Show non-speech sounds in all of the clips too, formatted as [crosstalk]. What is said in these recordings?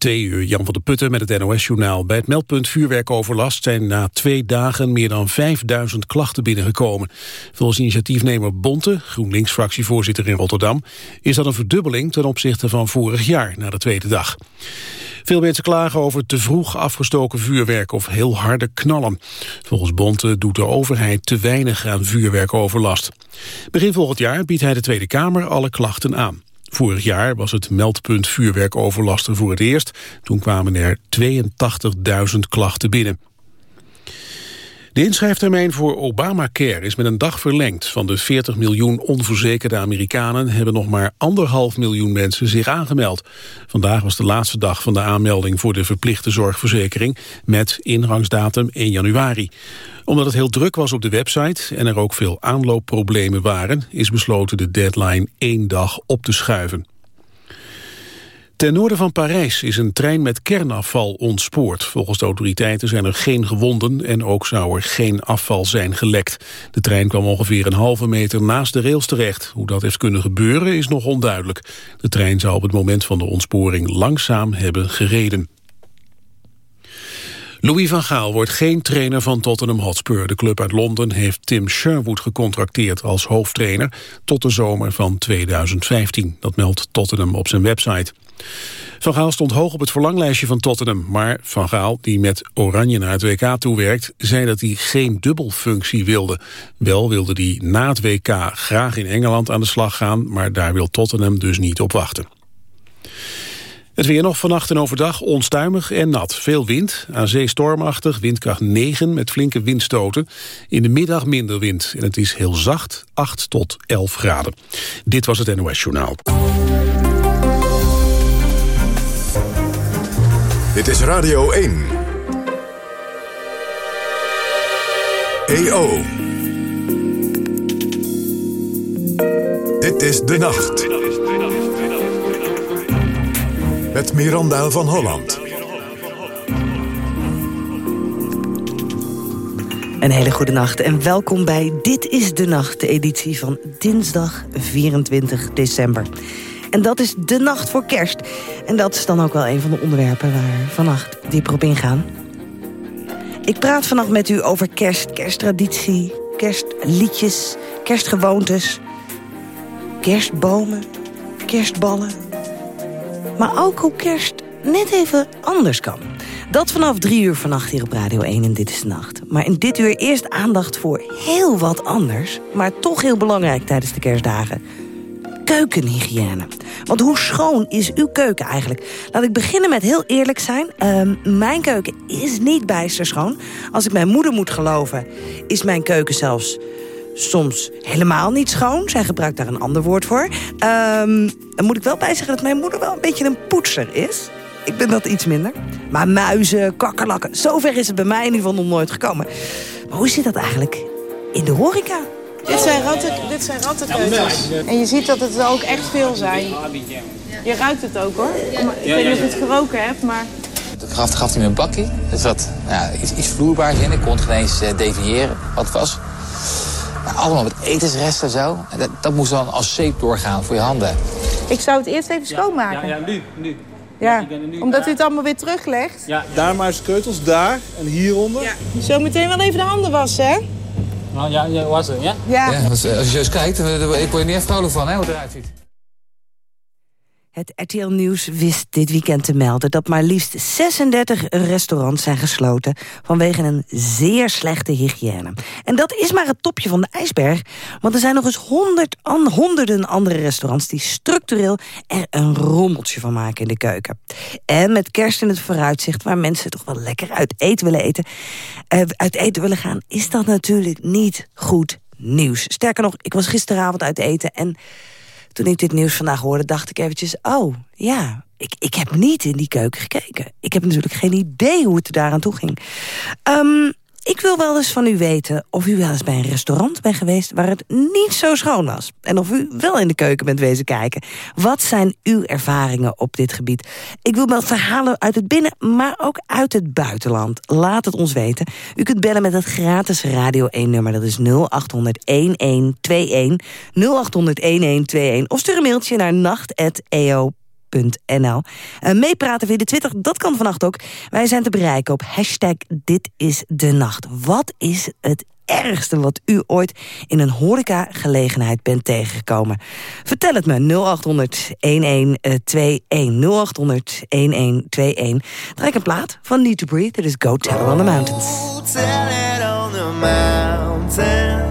Twee uur, Jan van de Putten met het NOS-journaal. Bij het meldpunt vuurwerkoverlast zijn na twee dagen meer dan 5000 klachten binnengekomen. Volgens initiatiefnemer Bonte, GroenLinks-fractievoorzitter in Rotterdam, is dat een verdubbeling ten opzichte van vorig jaar na de tweede dag. Veel mensen klagen over te vroeg afgestoken vuurwerk of heel harde knallen. Volgens Bonte doet de overheid te weinig aan vuurwerkoverlast. Begin volgend jaar biedt hij de Tweede Kamer alle klachten aan. Vorig jaar was het meldpunt vuurwerkoverlasten voor het eerst. Toen kwamen er 82.000 klachten binnen. De inschrijftermijn voor Obamacare is met een dag verlengd. Van de 40 miljoen onverzekerde Amerikanen hebben nog maar anderhalf miljoen mensen zich aangemeld. Vandaag was de laatste dag van de aanmelding voor de verplichte zorgverzekering met ingangsdatum 1 januari. Omdat het heel druk was op de website en er ook veel aanloopproblemen waren, is besloten de deadline één dag op te schuiven. Ten noorden van Parijs is een trein met kernafval ontspoord. Volgens de autoriteiten zijn er geen gewonden en ook zou er geen afval zijn gelekt. De trein kwam ongeveer een halve meter naast de rails terecht. Hoe dat heeft kunnen gebeuren is nog onduidelijk. De trein zou op het moment van de ontsporing langzaam hebben gereden. Louis van Gaal wordt geen trainer van Tottenham Hotspur. De club uit Londen heeft Tim Sherwood gecontracteerd als hoofdtrainer tot de zomer van 2015. Dat meldt Tottenham op zijn website. Van Gaal stond hoog op het verlanglijstje van Tottenham. Maar Van Gaal, die met Oranje naar het WK toewerkt... zei dat hij geen dubbelfunctie wilde. Wel wilde hij na het WK graag in Engeland aan de slag gaan... maar daar wil Tottenham dus niet op wachten. Het weer nog vannacht en overdag onstuimig en nat. Veel wind, aan zee stormachtig, windkracht 9 met flinke windstoten. In de middag minder wind en het is heel zacht, 8 tot 11 graden. Dit was het NOS Journaal. Dit is Radio 1. EO. Dit is De Nacht. Met Miranda van Holland. Een hele goede nacht en welkom bij Dit is de Nacht, de editie van dinsdag 24 december. En dat is de nacht voor kerst. En dat is dan ook wel een van de onderwerpen waar vannacht dieper op ingaan. Ik praat vannacht met u over kerst, kersttraditie, kerstliedjes, kerstgewoontes, kerstbomen, kerstballen. Maar ook hoe kerst net even anders kan. Dat vanaf drie uur vannacht hier op Radio 1 en Dit is de Nacht. Maar in dit uur eerst aandacht voor heel wat anders... maar toch heel belangrijk tijdens de kerstdagen. Keukenhygiëne. Want hoe schoon is uw keuken eigenlijk? Laat ik beginnen met heel eerlijk zijn. Ehm, mijn keuken is niet bijster schoon. Als ik mijn moeder moet geloven, is mijn keuken zelfs soms helemaal niet schoon. Zij gebruikt daar een ander woord voor. Um, dan moet ik wel bij zeggen dat mijn moeder wel een beetje een poetser is. Ik ben dat iets minder. Maar muizen, kakkerlakken, zover is het bij mij in ieder geval nog nooit gekomen. Maar hoe zit dat eigenlijk in de horeca? Dit zijn, ratten, dit zijn rattenkeutels. En je ziet dat het er ook echt veel zijn. Je ruikt het ook hoor. Ik weet niet of je het geroken hebt, maar... Het gaf, gaf hij me een bakkie. Er zat ja, iets, iets vloerbaars in. Ik kon het geen eens uh, definiëren wat het was. Allemaal met etensresten en zo. En dat, dat moest dan als zeep doorgaan voor je handen. Ik zou het eerst even schoonmaken. Ja, ja nu, nu. Ja, omdat u het allemaal weer teruglegt. Ja, daar maar eens keutels, daar en hieronder. Ja. Zo meteen wel even de handen wassen, hè? Nou, ja, ja, wassen, ja? Ja. Ja, als, als je eens kijkt, ik word je niet echt vrolijk van hè, hoe het eruit ziet. Het RTL Nieuws wist dit weekend te melden dat maar liefst 36 restaurants zijn gesloten vanwege een zeer slechte hygiëne. En dat is maar het topje van de ijsberg, want er zijn nog eens honderd, an, honderden andere restaurants die structureel er een rommeltje van maken in de keuken. En met kerst in het vooruitzicht waar mensen toch wel lekker uit eten willen eten, uh, uit eten willen gaan, is dat natuurlijk niet goed nieuws. Sterker nog, ik was gisteravond uit eten en toen ik dit nieuws vandaag hoorde, dacht ik eventjes... oh, ja, ik, ik heb niet in die keuken gekeken. Ik heb natuurlijk geen idee hoe het er daaraan toe ging. Um, ik wil wel eens van u weten of u wel eens bij een restaurant bent geweest... waar het niet zo schoon was. En of u wel in de keuken bent wezen kijken. Wat zijn uw ervaringen op dit gebied? Ik wil wel verhalen uit het binnen, maar ook uit het buitenland. Laat het ons weten. U kunt bellen met het gratis Radio 1-nummer. Dat is 0800-1121. 0800-1121. Of stuur een mailtje naar nacht.eo radio1.nl. Uh, meepraten via de Twitter, dat kan vannacht ook. Wij zijn te bereiken op hashtag Dit is de Nacht. Wat is het ergste wat u ooit in een horeca-gelegenheid bent tegengekomen? Vertel het me, 0800 1121 0800 1121. Trek een plaat van Need to Breathe, dat is Go Tell It on the Mountains. Go tell it on the mountain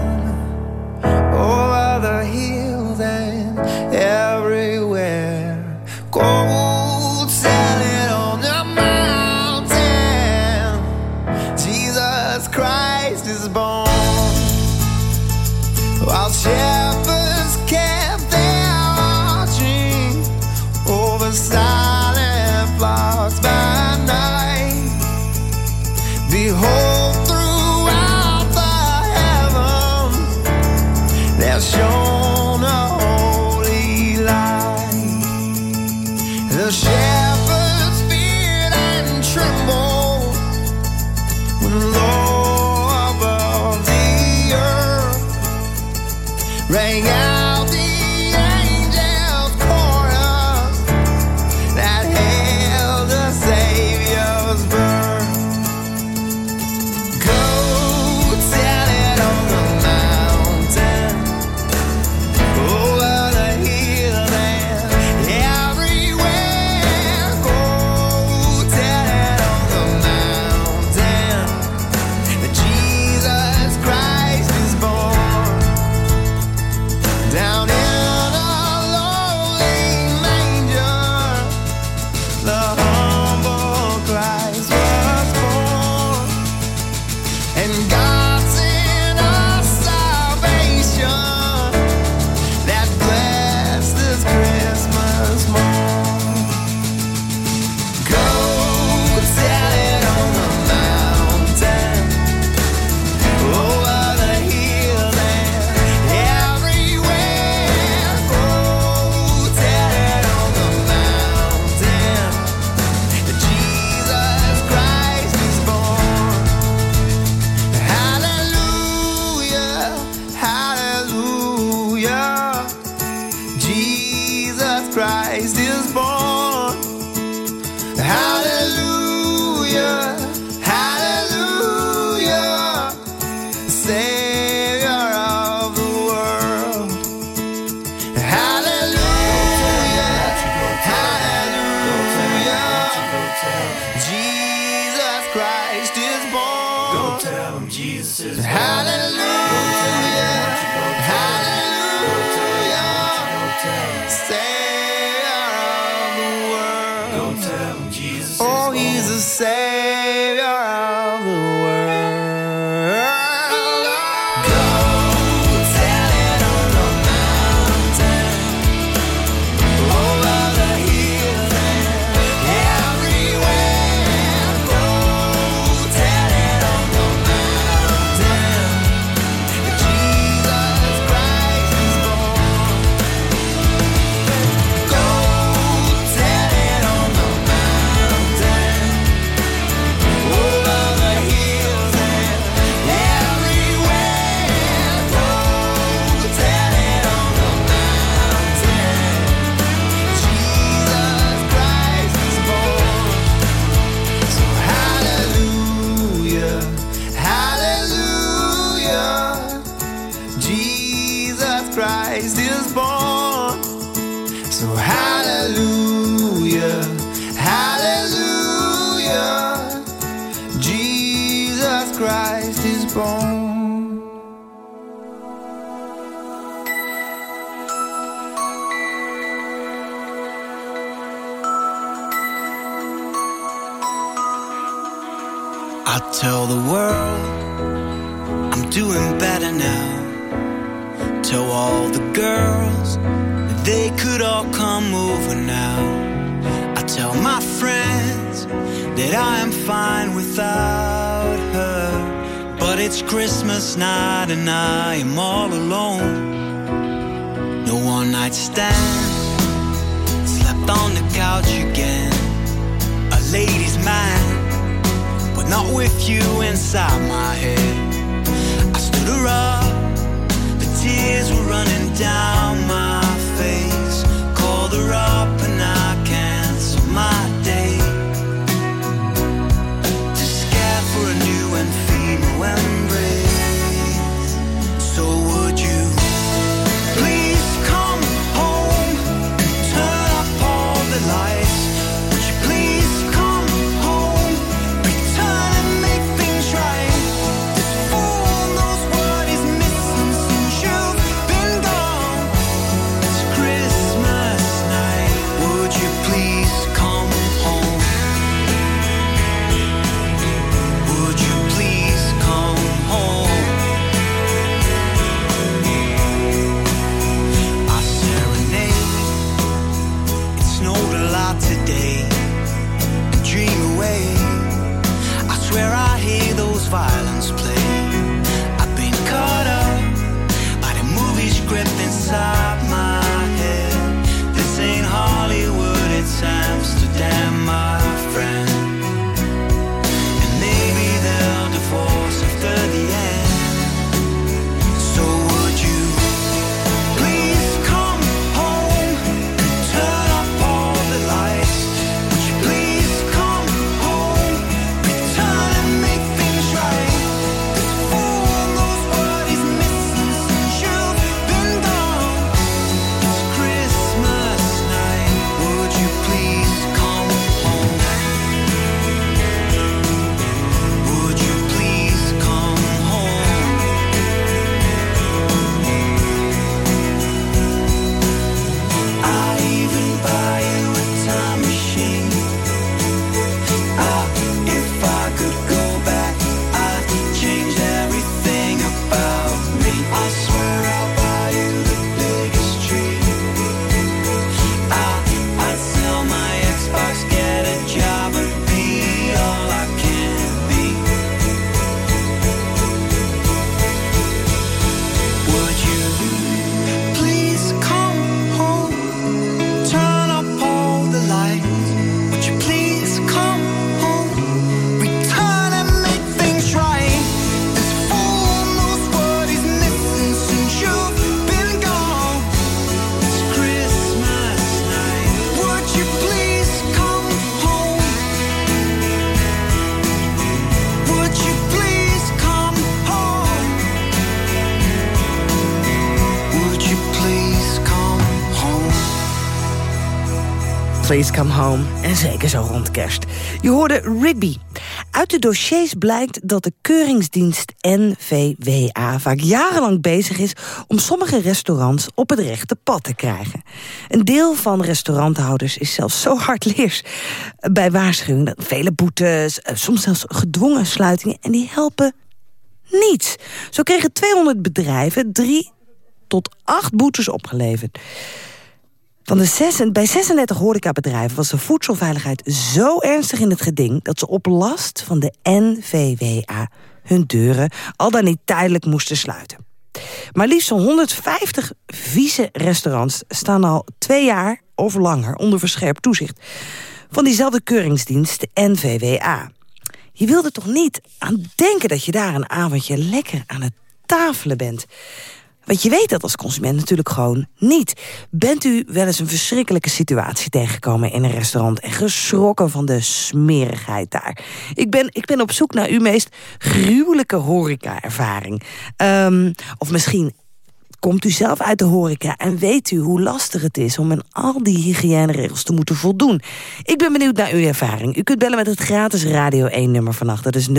você. Doing better now. Tell all the girls they could all come over now. I tell my friends that I am fine without her. But it's Christmas night and I am all alone. No one night stand. Slept on the couch again. A lady's man but not with you inside my head down my face. Call her up and I canceled my. Please Come Home. En zeker zo rond kerst. Je hoorde Rigby. Uit de dossiers blijkt dat de keuringsdienst NVWA vaak jarenlang bezig is om sommige restaurants op het rechte pad te krijgen. Een deel van restauranthouders is zelfs zo hardleers bij waarschuwing vele boetes, eh, soms zelfs gedwongen sluitingen en die helpen niets. Zo kregen 200 bedrijven drie tot acht boetes opgeleverd. Van de bij 36 horecabedrijven was de voedselveiligheid zo ernstig in het geding... dat ze op last van de NVWA hun deuren al dan niet tijdelijk moesten sluiten. Maar liefst zo'n 150 vieze restaurants staan al twee jaar of langer... onder verscherpt toezicht van diezelfde keuringsdienst, de NVWA. Je wilde toch niet aan denken dat je daar een avondje lekker aan het tafelen bent... Want je weet dat als consument natuurlijk gewoon niet. Bent u wel eens een verschrikkelijke situatie tegengekomen in een restaurant... en geschrokken van de smerigheid daar? Ik ben, ik ben op zoek naar uw meest gruwelijke horeca-ervaring. Ehm, of misschien komt u zelf uit de horeca en weet u hoe lastig het is... om aan al die hygiëneregels te moeten voldoen. Ik ben benieuwd naar uw ervaring. U kunt bellen met het gratis Radio 1-nummer vannacht. Dat is 0800-1121,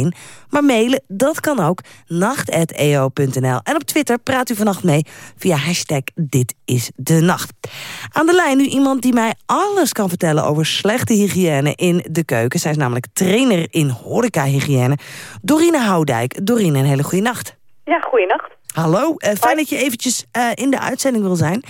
0800-1121. Maar mailen, dat kan ook, nacht.eo.nl. En op Twitter praat u vannacht mee via hashtag Dit is de Nacht. Aan de lijn nu iemand die mij alles kan vertellen over slechte hygiëne in de keuken. Zij is namelijk trainer in horeca-hygiëne. Dorine Houdijk. Dorine, een hele goede nacht. Ja, goeienacht. Hallo, eh, fijn dat je eventjes eh, in de uitzending wil zijn.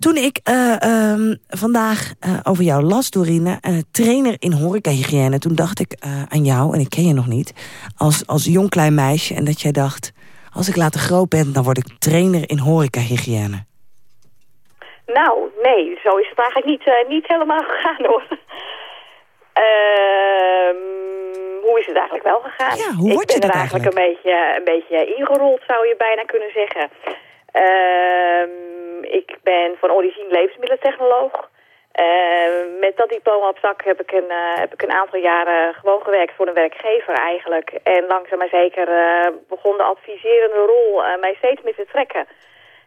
Toen ik eh, ehm, vandaag eh, over jou las, Dorine, eh, trainer in horecahygiëne... toen dacht ik aan jou, en ik ken je nog niet, als, als jong klein meisje... en dat jij dacht, als ik later groot ben, dan word ik trainer in horecahygiëne. Nou, nee, zo is het eigenlijk niet, niet helemaal [laughs] gegaan hoor. Ehm, hoe is het eigenlijk wel gegaan? Ja, hoe word je ik ben er eigenlijk, een beetje, een beetje ingerold, zou je bijna kunnen zeggen. Ehm, ik ben van origine levensmiddelentechnoloog. Ehm, met dat diploma op zak heb ik, een, eh, heb ik een aantal jaren gewoon gewerkt voor een werkgever eigenlijk. En langzaam maar zeker eh, begon de adviserende rol eh, mij steeds meer te trekken.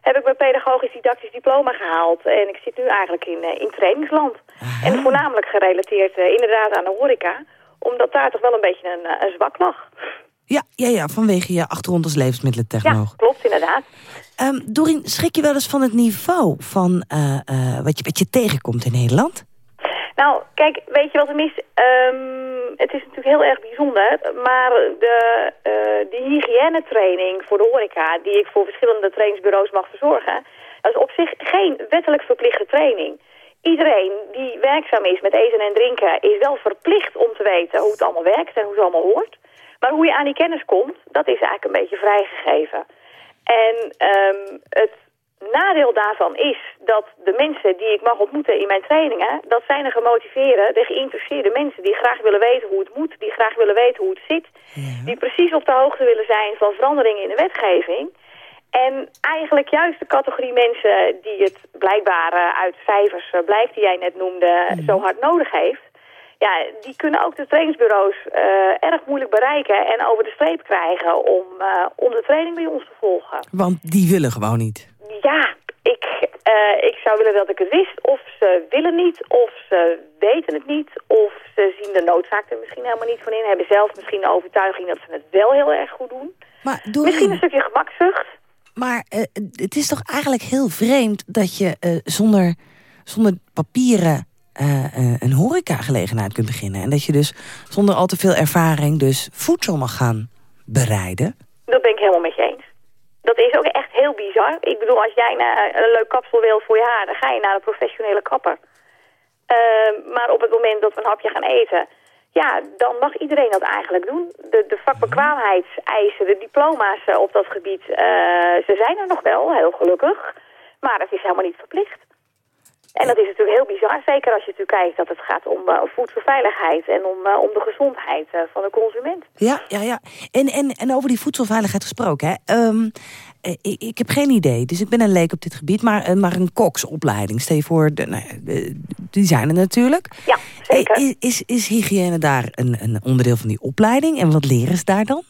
Heb ik mijn pedagogisch didactisch diploma gehaald. En ik zit nu eigenlijk in, eh, in trainingsland. En voornamelijk gerelateerd eh, inderdaad aan de horeca. Omdat daar toch wel een beetje een, eh, een zwak lag. Ja, ja, ja, vanwege je achtergrond als Ja, levensmiddelentechnoloog. klopt inderdaad. Ehm Dorien, schrik je wel eens van het niveau van eh, eh, wat, je, wat je tegenkomt in Nederland? Nou, kijk, weet je wat er is? Ehm, het is natuurlijk heel erg bijzonder, maar de, uh, die hygiënetraining voor de horeca... die ik voor verschillende trainingsbureaus mag verzorgen... dat is op zich geen wettelijk verplichte training. Iedereen die werkzaam is met eten en drinken... is wel verplicht om te weten hoe het allemaal werkt en hoe het allemaal hoort. Maar hoe je aan die kennis komt, dat is eigenlijk een beetje vrijgegeven. En um, het nadeel daarvan is dat de mensen die ik mag ontmoeten in mijn trainingen... dat zijn de gemotiveerde, de geïnteresseerde mensen die graag willen weten hoe het moet... die graag willen weten hoe het zit... die precies op de hoogte willen zijn van veranderingen in de wetgeving... En eigenlijk juist de categorie mensen die het blijkbaar uh, uit cijfers uh, blijkt... die jij net noemde, zo hard nodig heeft... ja, die kunnen ook de trainingsbureaus uh, erg moeilijk bereiken... en over de streep krijgen om, om de training bij ons te volgen. Want die willen gewoon niet. Ja, ik, uh, ik zou willen dat ik het wist. Of ze willen niet, of ze weten het niet... of ze zien de noodzaak er misschien helemaal niet van in. Hebben zelf misschien de overtuiging dat ze het wel heel erg goed doen. Maar misschien een stukje gemakzucht. Maar uh, het is toch eigenlijk heel vreemd dat je uh, zonder, zonder papieren... een horecagelegenheid kunt beginnen. En dat je dus zonder al te veel ervaring dus voedsel mag gaan bereiden. Dat ben ik helemaal met je eens. Dat is ook echt heel bizar. Ik bedoel, als jij een leuk kapsel wil voor je haar... dan ga je naar een professionele kapper. Uh, maar op het moment dat we een hapje gaan eten... ja, dan mag iedereen dat eigenlijk doen. De, de vakbekwaamheidseisen, de diploma's uh, op dat gebied... Uh, ze zijn er nog wel, heel gelukkig. Maar het is helemaal niet verplicht. En dat is natuurlijk heel bizar, zeker als je natuurlijk kijkt dat het gaat om uh, voedselveiligheid en om, uh, om de gezondheid uh, van de consument. Ja, ja, ja. En, en, en over die voedselveiligheid gesproken, hè. Um, ik, ik, heb geen idee, dus ik ben een leek op dit gebied, maar, maar een koksopleiding. Stel je voor, de, nou, de, die zijn er natuurlijk. Ja, zeker. Is, is, is hygiëne daar een, een onderdeel van die opleiding en wat leren ze daar dan?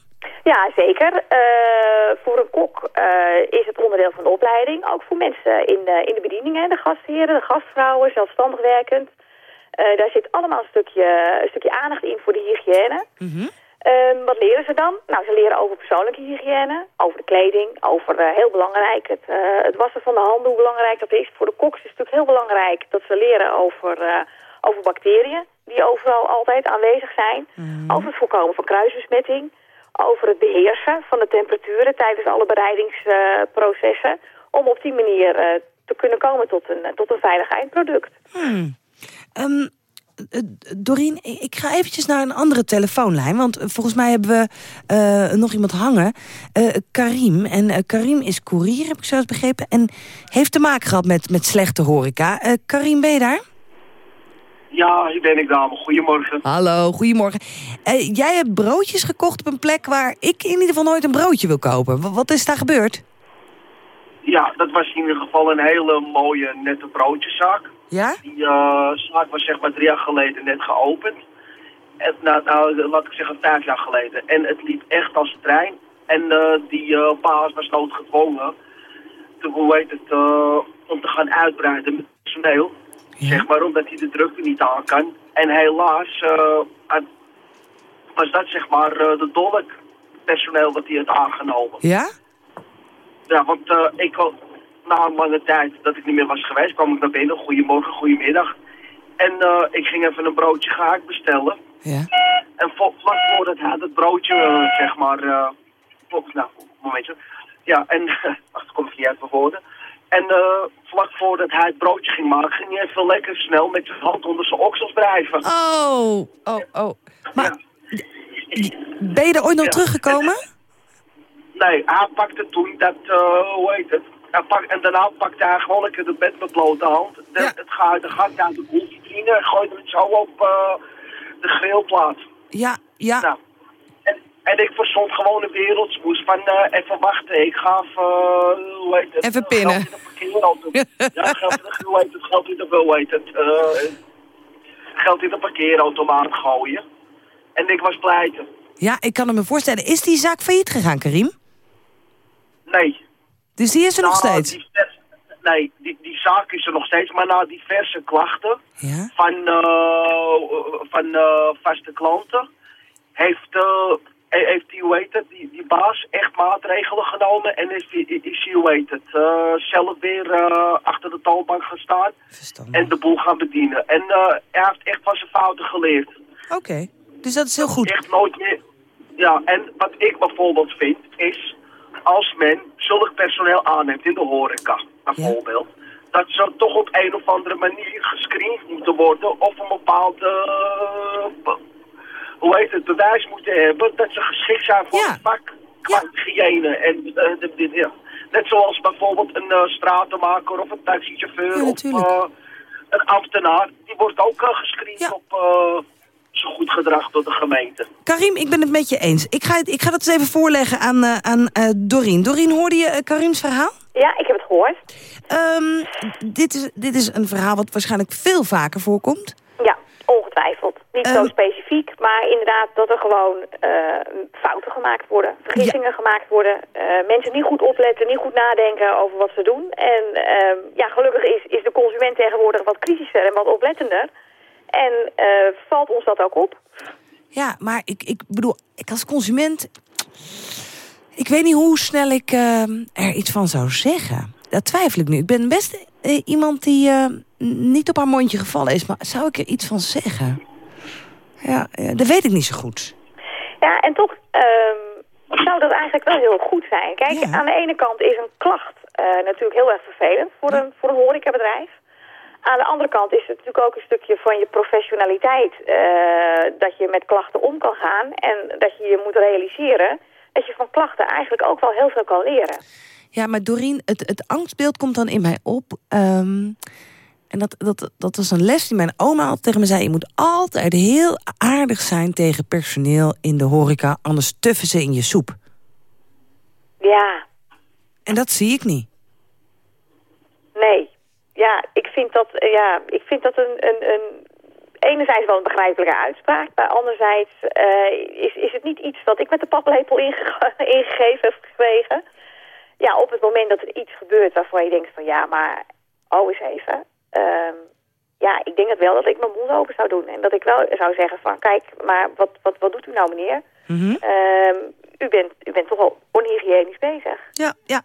Ja, zeker. Uh, voor een kok uh, is het onderdeel van de opleiding. Ook voor mensen in de, in de bedieningen, de gastheren, de gastvrouwen, zelfstandig werkend. Uh, daar zit allemaal een stukje, een stukje aandacht in voor de hygiëne. Mm -hmm. wat leren ze dan? Nou, ze leren over persoonlijke hygiëne, over de kleding, over heel belangrijk het, het wassen van de handen, hoe belangrijk dat is. Voor de koks is het natuurlijk heel belangrijk dat ze leren over, over bacteriën die overal altijd aanwezig zijn. Mhm. Mm -hmm. Over het voorkomen van kruisbesmetting over het beheersen van de temperaturen tijdens alle bereidingsprocessen... Om op die manier uh, te kunnen komen tot een, tot een veilig eindproduct. Hmm. Um, Dorien, ik ga eventjes naar een andere telefoonlijn... want volgens mij hebben we nog iemand hangen. Karim. En Karim is koerier, heb ik zelfs begrepen... en heeft te maken gehad met, met slechte horeca. Karim, ben je daar? Ja, hier ben ik dame. Goedemorgen. Hallo, goedemorgen. Uh, jij hebt broodjes gekocht op een plek waar ik in ieder geval nooit een broodje wil kopen. W wat is daar gebeurd? Ja, dat was in ieder geval een hele mooie, nette broodjeszaak. Ja? Die uh, zaak was zeg maar drie jaar geleden net geopend. En, nou, nou, laat ik zeggen vijf jaar geleden. En het liep echt als een trein. En uh, die baas was noodgedwongen te, hoe heet het, om te gaan uitbreiden met personeel. Ja. Zeg maar, omdat hij de drukte niet aan kan. En helaas uh, was dat zeg maar uh, de dolk personeel wat hij had aangenomen. Ja? Ja, want uh, ik had na een lange tijd dat ik niet meer was geweest, kwam ik naar binnen. Goedemorgen, goedemiddag. En ik ging even een broodje gaak bestellen. Ja. En vlak voordat hij het broodje, zeg maar, nou, momentje. Ja, en, [laughs] wacht, kom ik niet uit mijn woorden. En uh, vlak voordat hij het broodje ging maken, ging hij even lekker snel met zijn hand onder zijn oksels drijven. Oh, oh, oh. Maar ja. ben je er ooit nog ja. teruggekomen? Nee, hij pakte toen dat, uh, hoe heet het? Hij pak, en daarna pakte hij gewoon lekker de bed met blote hand. De, ja. Het gaat de gat uit de koelvitrine en gooide het zo op uh, de grillplaat. Ja, ja. Nou, en, ik verzond gewoon een wereldsmoes van uh, even wachten. Ik ga even, uh, hoe heet het? Even pinnen. Geld in de parkeerauto. ja, geld, hoe heet het? Geld in de, hoe heet het? Uh, geld in de parkeerautomaat gooien. En ik was pleiten. Ja, ik kan het me voorstellen. Is die zaak failliet gegaan, Karim? Nee. Dus die is er nog steeds? nee, die, die zaak is er nog steeds, maar na diverse klachten Ja? van, eh, van eh, vaste klanten heeft eh, he- heeft die, hoe heet het, die, die baas echt maatregelen genomen en is, die- is die, hoe heet het, eh, zelf weer eh, achter de toonbank gaan staan en de boel gaan bedienen. En eh, hij heeft echt van zijn fouten geleerd. Oké, dus dat is heel goed. Echt nooit meer. Ja, en wat ik bijvoorbeeld vind is, als men zulk personeel aanneemt in de horeca, bijvoorbeeld, dat ze toch op een of andere manier gescreend moeten worden of een bepaalde, hoe heet het, bewijs moeten hebben dat ze geschikt zijn voor het vak qua hygiëne. En, eh, dit- ja. Net zoals bijvoorbeeld een eh, stratenmaker of een taxichauffeur of eh, een ambtenaar, die wordt ook uh, gescreend op eh, zo goed gedrag door de gemeente. Karim, ik ben het met je eens. Ik ga, het, ik ga dat eens even voorleggen aan, eh, aan eh, Doreen. Doreen, hoorde je Karim's verhaal? Ja, ik heb het gehoord. Ehm, dit, is, dit is een verhaal wat waarschijnlijk veel vaker voorkomt. Ongetwijfeld. Niet Ehm. zo specifiek, maar inderdaad dat er gewoon eh, fouten gemaakt worden. Vergissingen gemaakt worden. eh, mensen niet goed opletten, niet goed nadenken over wat ze doen. En ehm, ja, gelukkig is, is de consument tegenwoordig wat kritischer en wat oplettender. En eh, valt ons dat ook op. Ja, maar ik, ik bedoel, ik als consument... Ik weet niet hoe snel ik eh, er iets van zou zeggen. Dat twijfel ik nu. Ik ben best eh, iemand die eh, niet op haar mondje gevallen is. Maar zou ik er iets van zeggen? Ja, ja, dat weet ik niet zo goed. Ja, en toch ehm, zou dat eigenlijk wel heel goed zijn. Kijk, aan de ene kant is een klacht eh, natuurlijk heel erg vervelend voor een, voor een horecabedrijf. Aan de andere kant is het natuurlijk ook een stukje van je professionaliteit... dat je met klachten om kan gaan en dat je je moet realiseren... dat je van klachten eigenlijk ook wel heel veel kan leren. Ja, maar Doreen, het, het angstbeeld komt dan in mij op. Ehm, en dat, dat, dat was een les die mijn oma altijd tegen me zei. Je moet altijd heel aardig zijn tegen personeel in de horeca. Anders tuffen ze in je soep. Ja, En dat zie ik niet. nee. Ja, ik vind dat, ja, ik vind dat een, een, een enerzijds wel een begrijpelijke uitspraak, maar anderzijds eh, is, is het niet iets wat ik met de paplepel inge [laughs] ingegeven heb gekregen. Ja, op het moment dat er iets gebeurt waarvan je denkt van ja, maar oh eens even. Ehm, ja, ik denk het wel dat ik mijn mond open zou doen en dat ik wel zou zeggen van kijk, maar wat, wat, wat doet u nou meneer? Ehm, u, bent, u bent toch al onhygiënisch bezig. Ja, ja.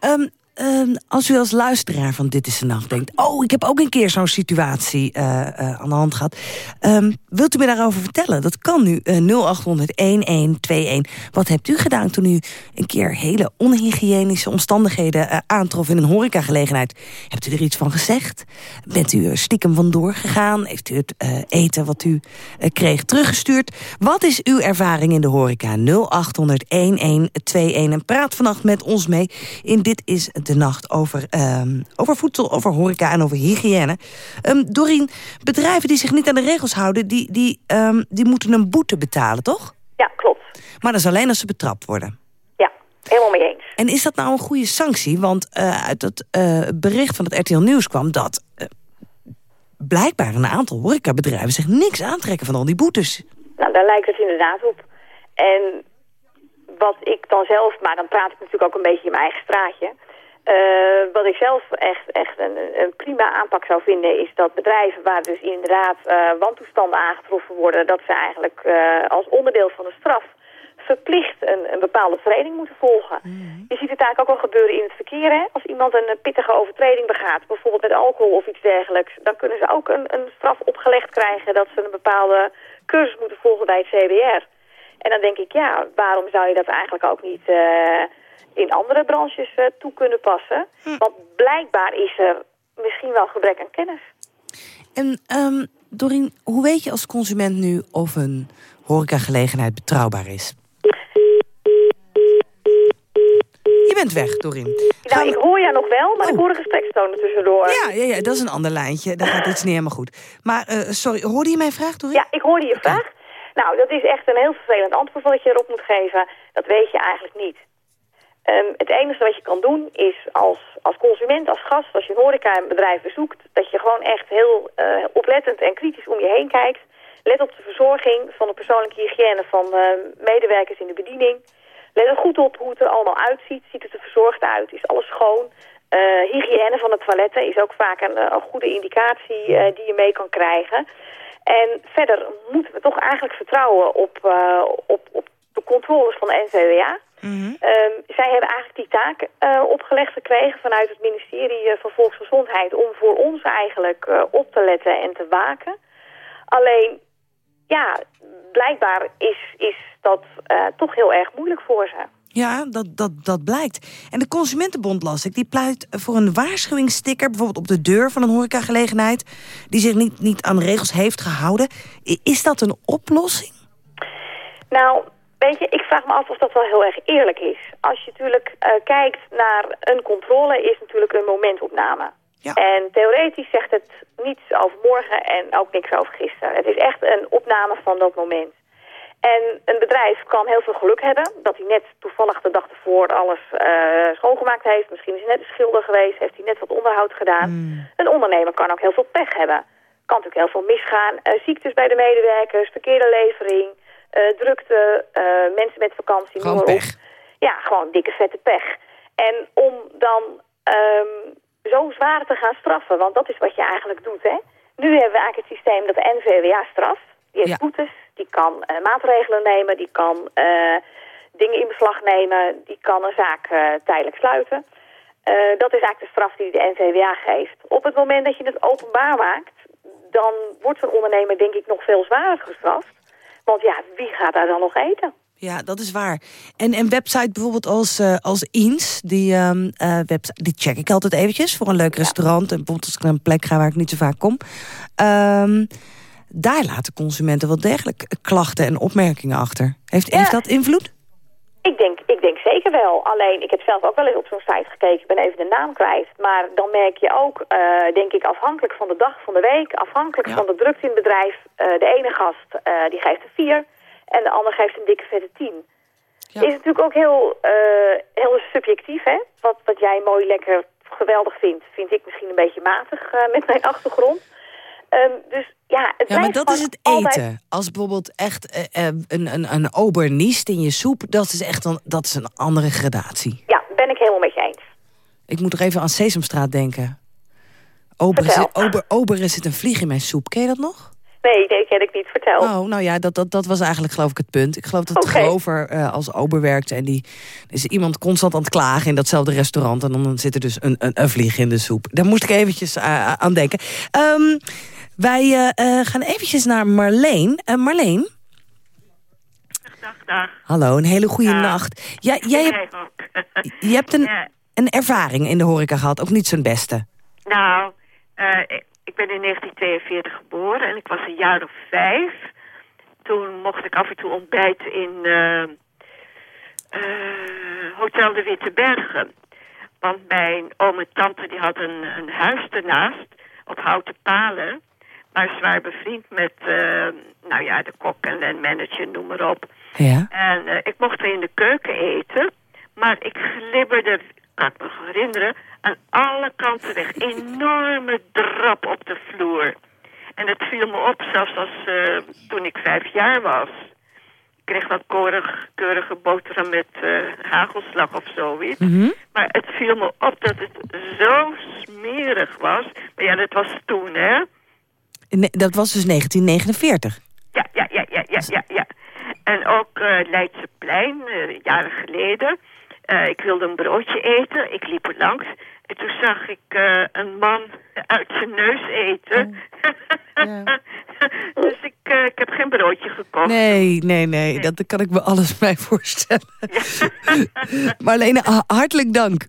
Ehm, ehm, als u als luisteraar van Dit is de Nacht denkt... oh, ik heb ook een keer zo'n situatie eh, eh, aan de hand gehad... Ehm, wilt u me daarover vertellen? Dat kan nu, eh 0800-1121. Wat hebt u gedaan toen u een keer hele onhygiënische omstandigheden... aantrof in een horecagelegenheid? Hebt u er iets van gezegd? Bent u er stiekem vandoor gegaan? Heeft u het eten wat u kreeg teruggestuurd? Wat is uw ervaring in de horeca? 0800-1121. En praat vannacht met ons mee in Dit is de Nacht over, ehm, over voedsel, over horeca en over hygiëne. Ehm Dorien, bedrijven die zich niet aan de regels houden... die, die, ehm, die moeten een boete betalen, toch? Ja, klopt. Maar dat is alleen als ze betrapt worden. Ja, helemaal mee eens. En is dat nou een goede sanctie? Want eh, uit het eh, bericht van het RTL Nieuws kwam dat... eh, blijkbaar een aantal horecabedrijven zich niks aantrekken van al die boetes. Nou, daar lijkt het inderdaad op. En wat ik dan zelf, maar dan praat ik natuurlijk ook een beetje in mijn eigen straatje. Eh, wat ik zelf echt, echt een, een prima aanpak zou vinden is dat bedrijven waar dus inderdaad eh wantoestanden aangetroffen worden, dat ze eigenlijk eh, als onderdeel van de straf verplicht een, een bepaalde training moeten volgen. Je ziet het eigenlijk ook al gebeuren in het verkeer. Hè? Als iemand een pittige overtreding begaat, bijvoorbeeld met alcohol of iets dergelijks, dan kunnen ze ook een, een straf opgelegd krijgen dat ze een bepaalde cursus moeten volgen bij het CBR. En dan denk ik, ja, waarom zou je dat eigenlijk ook niet eh, in andere branches eh, toe kunnen passen? Want blijkbaar is er misschien wel gebrek aan kennis. En ehm Dorien, hoe weet je als consument nu of een horecagelegenheid betrouwbaar is? Je bent weg, Dorien. Nou, ik hoor jou nog wel, maar ik hoor een gesprekstoon er tussendoor. Ja, ja, ja, dat is een ander lijntje. Daar gaat iets niet helemaal goed. Maar, eh, sorry, hoorde je mijn vraag, Dorien? Ja, ik hoorde je vraag. Nou, dat is echt een heel vervelend antwoord wat je erop moet geven. Dat weet je eigenlijk niet. Ehm, het enige wat je kan doen is als, als consument, als gast, als je een horeca een bedrijf bezoekt, dat je gewoon echt heel eh, oplettend en kritisch om je heen kijkt. Let op de verzorging van de persoonlijke hygiëne van eh, medewerkers in de bediening. Let er goed op hoe het er allemaal uitziet. Ziet het er verzorgd uit? Is alles schoon? Eh, hygiëne van de toiletten is ook vaak een, goede indicatie die je mee kan krijgen. En verder moeten we toch eigenlijk vertrouwen op, op, op de controles van de NVWA. Ehm, zij hebben eigenlijk die taak eh, opgelegd gekregen vanuit het ministerie eh, van Volksgezondheid... om voor ons eigenlijk eh, op te letten en te waken. Alleen, ja, blijkbaar is, is dat toch heel erg moeilijk voor ze. Ja, dat, dat, dat blijkt. En de Consumentenbond, las ik, die pleit voor een waarschuwingssticker... bijvoorbeeld op de deur van een horecagelegenheid... die zich niet, niet aan de regels heeft gehouden. Is dat een oplossing? Nou, weet je, ik vraag me af of dat wel heel erg eerlijk is. Als je natuurlijk eh, kijkt naar een controle, is natuurlijk een momentopname. Ja. En theoretisch zegt het niets over morgen en ook niks over gisteren. Het is echt een opname van dat moment. En een bedrijf kan heel veel geluk hebben dat hij net toevallig de dag ervoor alles eh, schoongemaakt heeft. Misschien is hij net een schilder geweest, heeft hij net wat onderhoud gedaan. Een ondernemer kan ook heel veel pech hebben. Kan natuurlijk heel veel misgaan. Eh, ziektes bij de medewerkers, verkeerde levering, drukte, eh, mensen met vakantie. Gewoon maar op. pech. Ja, gewoon dikke vette pech. En om dan ehm, zo zwaar te gaan straffen, want dat is wat je eigenlijk doet, hè. Nu hebben we eigenlijk het systeem dat de NVWA straft. Die heeft Ja. boetes, die kan eh, maatregelen nemen, die kan eh, dingen in beslag nemen, die kan een zaak eh, tijdelijk sluiten. Eh, dat is eigenlijk de straf die de NVWA geeft. Op het moment dat je het openbaar maakt, dan wordt een ondernemer denk ik nog veel zwaarder gestraft. Want ja, wie gaat daar dan nog eten? Ja, dat is waar. En een website bijvoorbeeld als, eh als Eens, die, ehm, eh, website, die check ik altijd eventjes voor een leuk restaurant. En bijvoorbeeld als ik naar een plek ga waar ik niet zo vaak kom. Ehm, daar laten consumenten wel degelijk klachten en opmerkingen achter. Heeft, Ja. heeft dat invloed? Ik denk, denk zeker wel. Alleen, ik heb zelf ook wel eens op zo'n site gekeken. Ik ben even de naam kwijt. Maar dan merk je ook, eh, denk ik, afhankelijk van de dag van de week... afhankelijk Ja. van de drukte in het bedrijf... eh, de ene gast eh, die geeft een 4 en de ander geeft een dikke vette 10. Ja. Is natuurlijk ook heel, heel subjectief, hè? Wat, wat jij mooi, lekker, geweldig vindt... vind ik misschien een beetje matig met mijn achtergrond. Ehm, dus ja, het Ja, maar dat is het altijd- eten. Als bijvoorbeeld echt eh, een, een, een oberniest in je soep... dat is echt een, dat is een andere gradatie. Ja, ben ik helemaal met je eens. Ik moet nog even aan Sesamstraat denken. Ober, zit, ober, ober zit een vlieg in mijn soep. Ken je dat nog? Nee, nee, ken ik niet. Vertel. Oh, nou ja, dat, dat, dat was eigenlijk geloof ik het punt. Ik geloof dat Oké. Grover eh, als ober werkte... en die is iemand constant aan het klagen in datzelfde restaurant... en dan zit er dus een, een, een vlieg in de soep. Daar moest ik eventjes aan denken. Ehm, wij eh, eh, gaan eventjes naar Marleen. Eh, Marleen, Dag, dag. hallo, een hele goede nacht. Jij, hebt, [laughs] je hebt een, Ja. een ervaring in de horeca gehad, ook niet zo'n beste. Nou, ik- ben in 1942 geboren en ik was een jaar of vijf. Toen mocht ik af en toe ontbijten in Hotel de Witte Bergen. Want mijn oom en tante die hadden een, een huis ernaast op houten palen. Maar waren bevriend met, eh, nou ja, de kok en de manager, noem maar op. Ja? En eh, ik mocht er in de keuken eten. Maar ik glibberde, kan ik me herinneren, aan alle kanten weg. Enorme drap op de vloer. En het viel me op, zelfs als eh, toen ik vijf jaar was. Ik kreeg wat keurig, keurige boterham met hagelslag of zoiets. Mhm. Maar het viel me op dat het zo smerig was. Maar ja, dat was toen, hè. Dat was dus 1949. Ja, ja, ja, ja, ja, ja, ja. En ook eh Leidseplein, eh, jaren geleden. Eh, ik wilde een broodje eten. Ik liep er langs. En toen zag ik een man uit zijn neus eten. [laughs] dus ik, ik heb geen broodje gekocht. Nee, nee, nee, dat kan ik me alles [laughs] bij voorstellen. [laughs] Marlene, ha- hartelijk dank.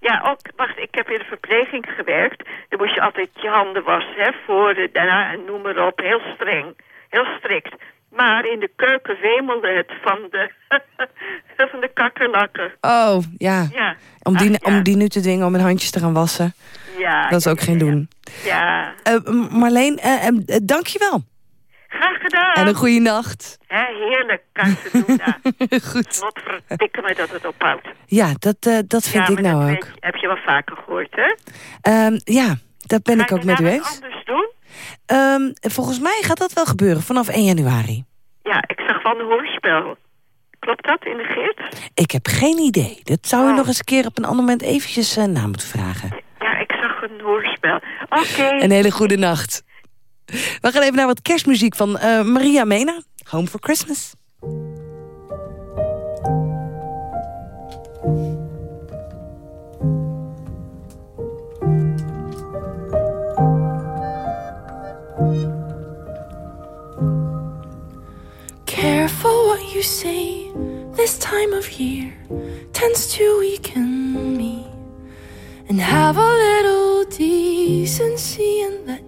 Ja, ook, wacht, ik heb in de verpleging gewerkt. Dan moest je altijd je handen wassen, hè, voor, daarna en noem maar op. Heel streng, heel strikt. Maar in de keuken wemelde het van de, [laughs] van de kakkerlakken. Oh, ja. Ja. Om die, Ach, ja. om die nu te dwingen om mijn handjes te gaan wassen. Ja, Dat is ook ja, geen doen. Ja, Eh, Marleen, eh, dank je wel. Graag gedaan. En een goede nacht. Hè, heerlijk, daar. [laughs] Goed. Wat verdikken me dat het ophoudt. Ja, dat, eh, dat vind ja, ik nou ook. weet heb je wel vaker gehoord, hè? Ehm, ja, dat ben Ga ik ook met u eens. anders doen? Ehm, volgens mij gaat dat wel gebeuren vanaf 1 januari. Ja, ik zag van een hoorspel. Klopt dat in de gids? Ik heb geen idee. Dat zou u Oh. nog eens een keer op een ander moment eventjes eh, na moeten vragen. Ja, ik zag een hoorspel. Oké. Een hele goede nacht. [laughs] We gaan even naar wat kerstmuziek van uh, Maria Mena. Home for Christmas. Careful what you say This time of year Tends to weaken me And have a little decency And let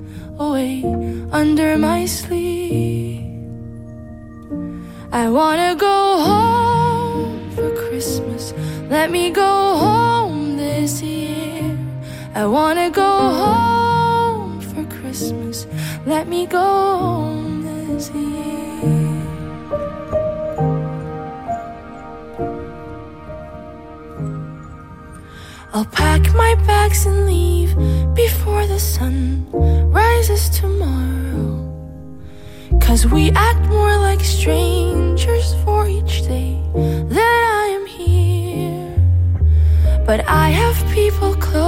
away under my sleeve. I wanna go home for Christmas. Let me go home this year. I wanna go home for Christmas. Let me go home this year. I'll pack my bags and leave before the sun rises tomorrow. Cause we act more like strangers for each day that I am here. But I have people close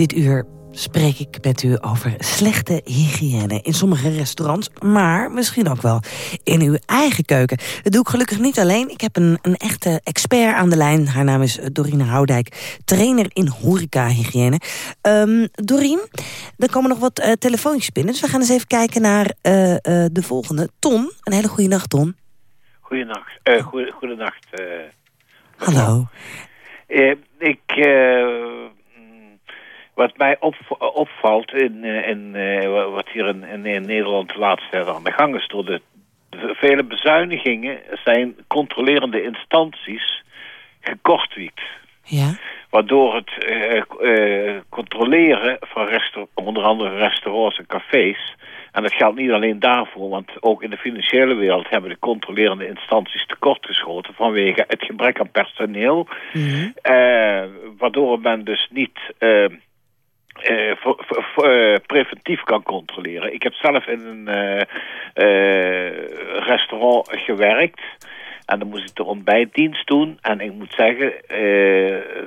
Dit uur spreek ik met u over slechte hygiëne in sommige restaurants... maar misschien ook wel in uw eigen keuken. Dat doe ik gelukkig niet alleen. Ik heb een, een echte expert aan de lijn. Haar naam is Dorine Houdijk, trainer in horeca-hygiëne. Um, Dorien, er komen nog wat uh, telefoontjes binnen... dus we gaan eens even kijken naar uh, uh, de volgende. Ton, een hele goede nacht, Ton. Goedenacht. Uh, goede, goedenacht. Hallo. Ik, wat mij op, opvalt in, in uh, wat hier in, in, in Nederland de laatste tijd aan de gang is door de, de vele bezuinigingen zijn controlerende instanties gekortwiekt. Ja. Waardoor het uh, controleren van onder andere restaurants en cafés en dat geldt niet alleen daarvoor, want ook in de financiële wereld hebben de controlerende instanties tekortgeschoten vanwege het gebrek aan personeel. Mm -hmm. uh, waardoor men dus niet uh, uh, preventief kan controleren. Ik heb zelf in een restaurant gewerkt. En dan moest ik de ontbijtdienst doen. En ik moet zeggen,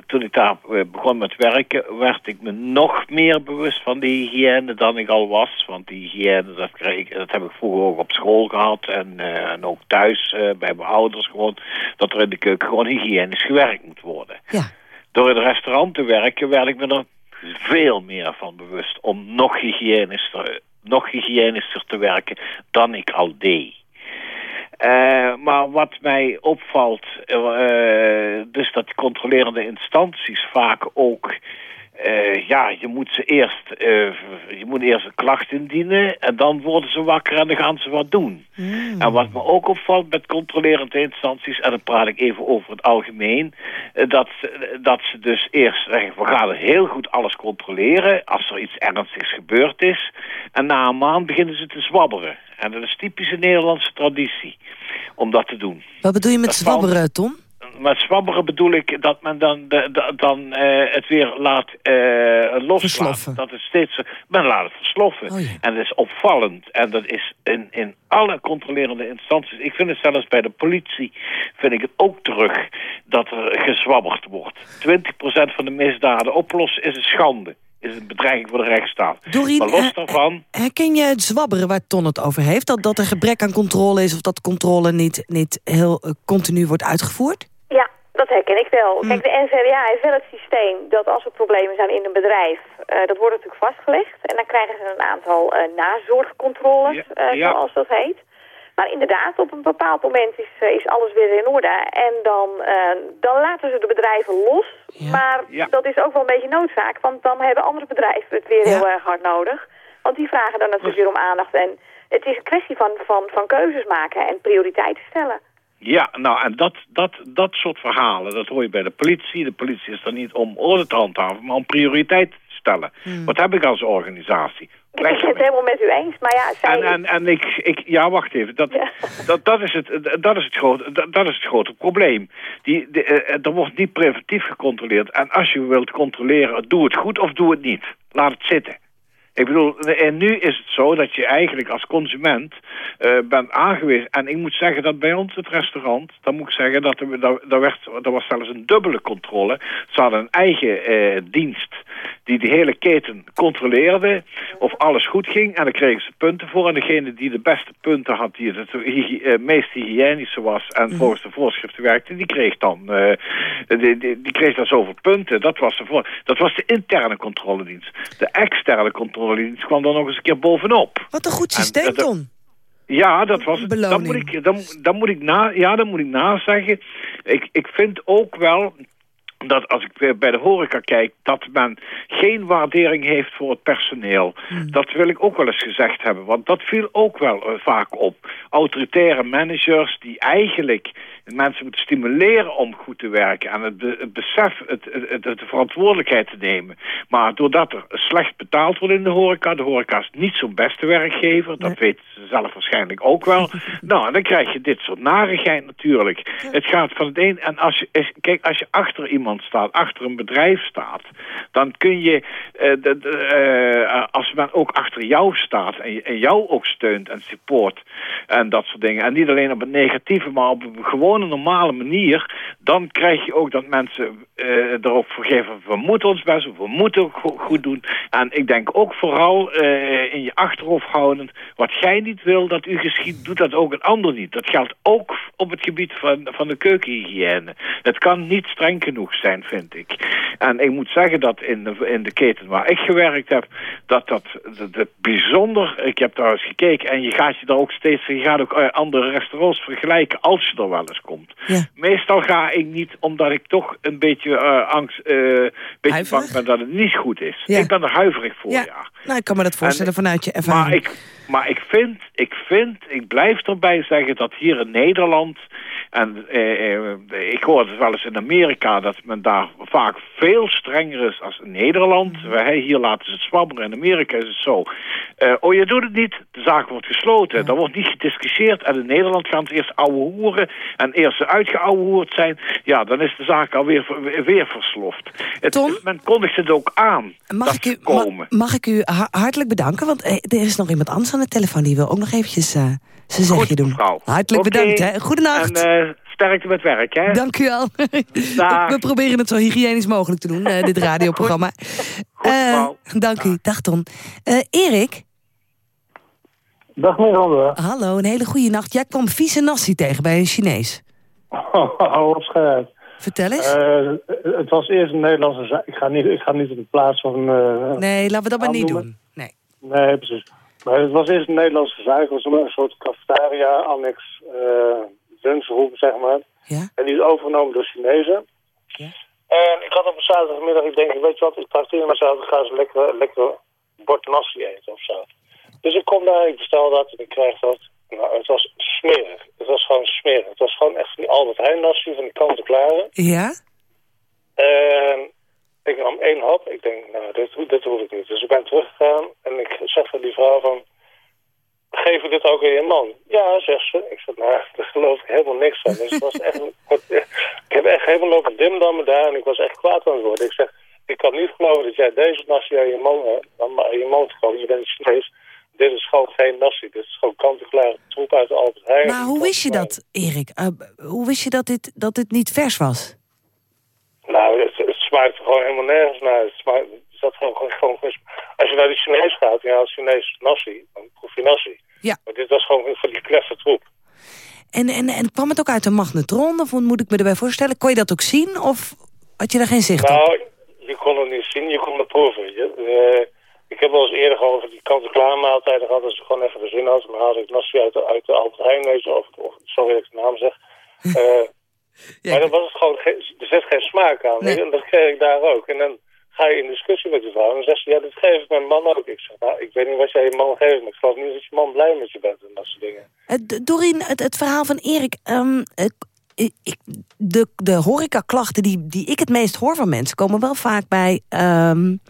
toen ik daar begon met werken... werd ik me nog meer bewust van de hygiëne dan ik al was. Want die hygiëne, dat, kreeg dat heb ik vroeger ook op school gehad. En, en ook thuis bij mijn ouders gewoon. Dat er in de keuken gewoon hygiënisch gewerkt moet worden. Ja. Door in het restaurant te werken werd ik me er veel meer van bewust... om nog hygiënischer, nog hygiënischer te werken dan ik al deed. Eh, maar wat mij opvalt, eh, dus dat controlerende instanties vaak ook... eh, ja, je moet ze eerst, eh, je moet eerst een klacht indienen en dan worden ze wakker en dan gaan ze wat doen. En wat me ook opvalt met controlerende instanties, en dan praat ik even over het algemeen, eh, dat, ze- dat ze dus eerst zeggen, we gaan heel goed alles controleren als er iets ernstigs gebeurd is. En na een maand beginnen ze te zwabberen. En dat is typische Nederlandse traditie om dat te doen. Wat bedoel je met Dat zwabberen, Tom? Met zwabberen bedoel ik dat men dan, de, de- dan eh, het weer laat eh loslaten. Dat het steeds, men laat het versloffen. Oh ja. En dat is opvallend. En dat is in, in alle controlerende instanties. Ik vind het zelfs bij de politie, vind ik het ook terug, dat er gezwabberd wordt. 20% van de misdaden oplossen is een schande. Is een bedreiging voor de rechtsstaat. Dorien, maar los eh, daarvan... Herken je het zwabberen waar Ton het over heeft? Dat, dat er gebrek aan controle is of dat controle niet, niet heel continu wordt uitgevoerd? Dat herken ik wel. Kijk, de NVWA heeft wel het systeem dat als er problemen zijn in een bedrijf, eh, dat wordt natuurlijk vastgelegd. En dan krijgen ze een aantal eh, nazorgcontroles, Ja, eh, ja. zoals dat heet. Maar inderdaad, op een bepaald moment is, is alles weer in orde. En dan, dan laten ze de bedrijven los. Maar dat is ook wel een beetje noodzaak, want dan hebben andere bedrijven het weer heel erg hard nodig. Want die vragen dan natuurlijk weer om aandacht. En het is een kwestie van, van, van keuzes maken en prioriteiten stellen. Ja, nou, en dat, dat, dat soort verhalen, dat hoor je bij de politie. De politie is er niet om orde te handhaven, maar om prioriteiten te stellen. Wat heb ik als organisatie? Ik ben het helemaal met u eens, maar ja, zij... En, en, en ik, ik, ja, wacht even. Dat, Ja. dat, dat, is het, dat, is het grote, dat, dat is het grote probleem. Die, de, eh, er wordt niet preventief gecontroleerd. En als je wilt controleren, doe het goed of doe het niet. Laat het zitten. Ik bedoel, en nu is het zo dat je eigenlijk als consument eh, bent aangewezen. En ik moet zeggen dat bij ons het restaurant, dan moet ik zeggen dat er, dat, dat werd, er was zelfs een dubbele controle. Ze hadden een eigen eh, dienst die de hele keten controleerde of alles goed ging. En daar kregen ze punten voor. En degene die de beste punten had, die het eh, meest hygiënische was en volgens de voorschriften werkte, die kreeg dan, die, die, die kreeg dan zoveel punten. Dat was, de voor, dat was de interne controledienst. De externe controledienst kwam dan nog eens een keer bovenop. Wat een goed systeem, Ton. Ja, dat was het. Dan moet ik, dan, dan moet ik na, ja, dan moet ik na zeggen. Ik, ik vind ook wel dat als ik weer bij de horeca kijk, dat men geen waardering heeft voor het personeel. Dat wil ik ook wel eens gezegd hebben, want dat viel ook wel eh, vaak op. Autoritaire managers die eigenlijk mensen moeten stimuleren om goed te werken en het, be- het besef, het, het, het- de verantwoordelijkheid te nemen. Maar doordat er slecht betaald wordt in de horeca, de horeca is niet zo'n beste werkgever, dat weten ze zelf waarschijnlijk ook wel. [laughs] nou, en dan krijg je dit soort narigheid natuurlijk. Het gaat van het een, en als je, kijk, als je achter iemand staat, achter een bedrijf staat, dan kun je, eh, de, de, eh, als men ook achter jou staat en, en jou ook steunt en support en dat soort dingen, en niet alleen op een negatieve, maar op een gewone normale manier, dan krijg je ook dat mensen eh, erop vergeven, we moeten ons best we moeten ook go- goed doen. En ik denk ook vooral eh, in je achterhoofd houden, wat jij niet wil dat u geschiet, doet dat ook een ander niet. Dat geldt ook op het gebied van, van de keukenhygiëne. Het kan niet streng genoeg zijn, vind ik. En ik moet zeggen dat in de, in de keten waar ik gewerkt heb, dat dat, dat, dat bijzonder, ik heb daar eens gekeken en je gaat je daar ook steeds, je gaat ook eh, andere restaurants vergelijken als je er wel eens komt. Ja. Meestal ga ik niet, omdat ik toch een beetje eh, angst, eh beetje bang ben dat het niet goed is. Ja. Ik ben er huiverig voor, Ja. ja. Nou, ik kan me dat voorstellen En- vanuit je Maar ervaring. ik, maar ik vind, ik vind, ik blijf erbij zeggen dat hier in Nederland... en eh, eh, ik hoor het wel eens in Amerika... dat men daar vaak veel strenger is als in Nederland. Wij, hier laten ze het zwabberen. In Amerika is het zo. eh, oh, je doet het niet. De zaak wordt gesloten. Er wordt niet gediscussieerd. En in Nederland gaan ze eerst ouwe hoeren. En eerst ze uitgeouwehoerd zijn... ja, dan is de zaak alweer weer versloft. Het? Men kondigt het ook aan. Mag ik, u, ma- mag ik u ha- hartelijk bedanken? Want eh, er is nog iemand anders aan de telefoon... die wil ook nog eventjes eh zijn zegje doen. mevrouw. Hartelijk bedankt, hè. Goedenacht. En sterkte met werk, hè? Dank u wel. [laughs] We proberen het zo hygiënisch mogelijk te doen, eh, dit [laughs] radioprogramma. Goed, Eh, dank u. Dag, Ton. Eh, Erik, Dag Miranda. hallo, een hele goede nacht. Jij kwam vieze nasi tegen bij een Chinees. [laughs] Hou op scherp. Vertel eens. Eh, het was eerst een Nederlandse zaak. Ik ga niet, ik ga niet op de plaats van... eh, nee, laten we dat maar niet doen. Nee. Nee, precies. Maar het was eerst een Nederlandse zaak. Het was een soort cafetaria, zeg maar. Ja? En die is overgenomen door Chinezen. En ik had op een zaterdagmiddag, ik denk, weet je wat, ik trakteer mezelf, ik ga eens lekker, lekker bord nasi eten of zo. Dus ik kom daar, ik bestel dat en ik krijg dat. Nou, het was smerig. Het was gewoon smerig. Het was gewoon echt van die Albert Heijn nasi, van die kant-en-klare. Ja? En ik nam één hap. Ik denk, nou, dit, dit hoef ik niet. Dus ik ben teruggegaan en ik zeg aan die vrouw van... Geef je dit ook aan je man? Ja, zegt ze. Ik zeg, nou, daar geloof ik helemaal niks van. Dus het was echt, [laughs] ik heb echt helemaal lopen dimdammen daar en ik was echt kwaad aan het worden. Ik zeg, ik kan niet geloven dat jij deze nasi aan je man, eh, aan je man gewoon, je bent Chinees. Dit is gewoon geen nasi. Dit is gewoon kant-en-klare troep uit de Albert Heijn. Maar hoe wist je dat, Erik? Eh, hoe wist je dat dit, dat dit niet vers was? Nou, het, het smaakt gewoon helemaal nergens naar. Het smaakt, het zat gewoon, gewoon, gewoon, als je naar die Chinees gaat, ja, als Chinees nasi, dan Ja. Maar dit was gewoon van die kleffe troep. En, en, en kwam het ook uit een magnetron? Of moet ik me erbij voorstellen? Kon je dat ook zien? Of had je daar geen zicht op? Nou, je kon het niet zien, je kon het proeven. Je, eh, ik heb wel eens eerder gewoon van die kant-en-klaar maaltijden gehad, als ik gewoon even de zin had. Dan haalde ik nasi uit de, uit de Albert Heijn, of, of sorry dat ik de naam zeg. [laughs] Eh, Maar dan was het gewoon, geen, er zit geen smaak aan. En dat kreeg ik daar ook. En dan ga je in discussie met die vrouw. En dan zegt ze, ja, dit geef ik mijn man ook. Ik zeg, nou, ik weet niet wat jij je man geeft. Maar ik geloof niet dat je man blij met je bent en dat soort dingen. Uh, Dorien, het, het verhaal van Erik... Um, ik, ik, de, de horecaklachten die, die ik het meest hoor van mensen... komen wel vaak bij um,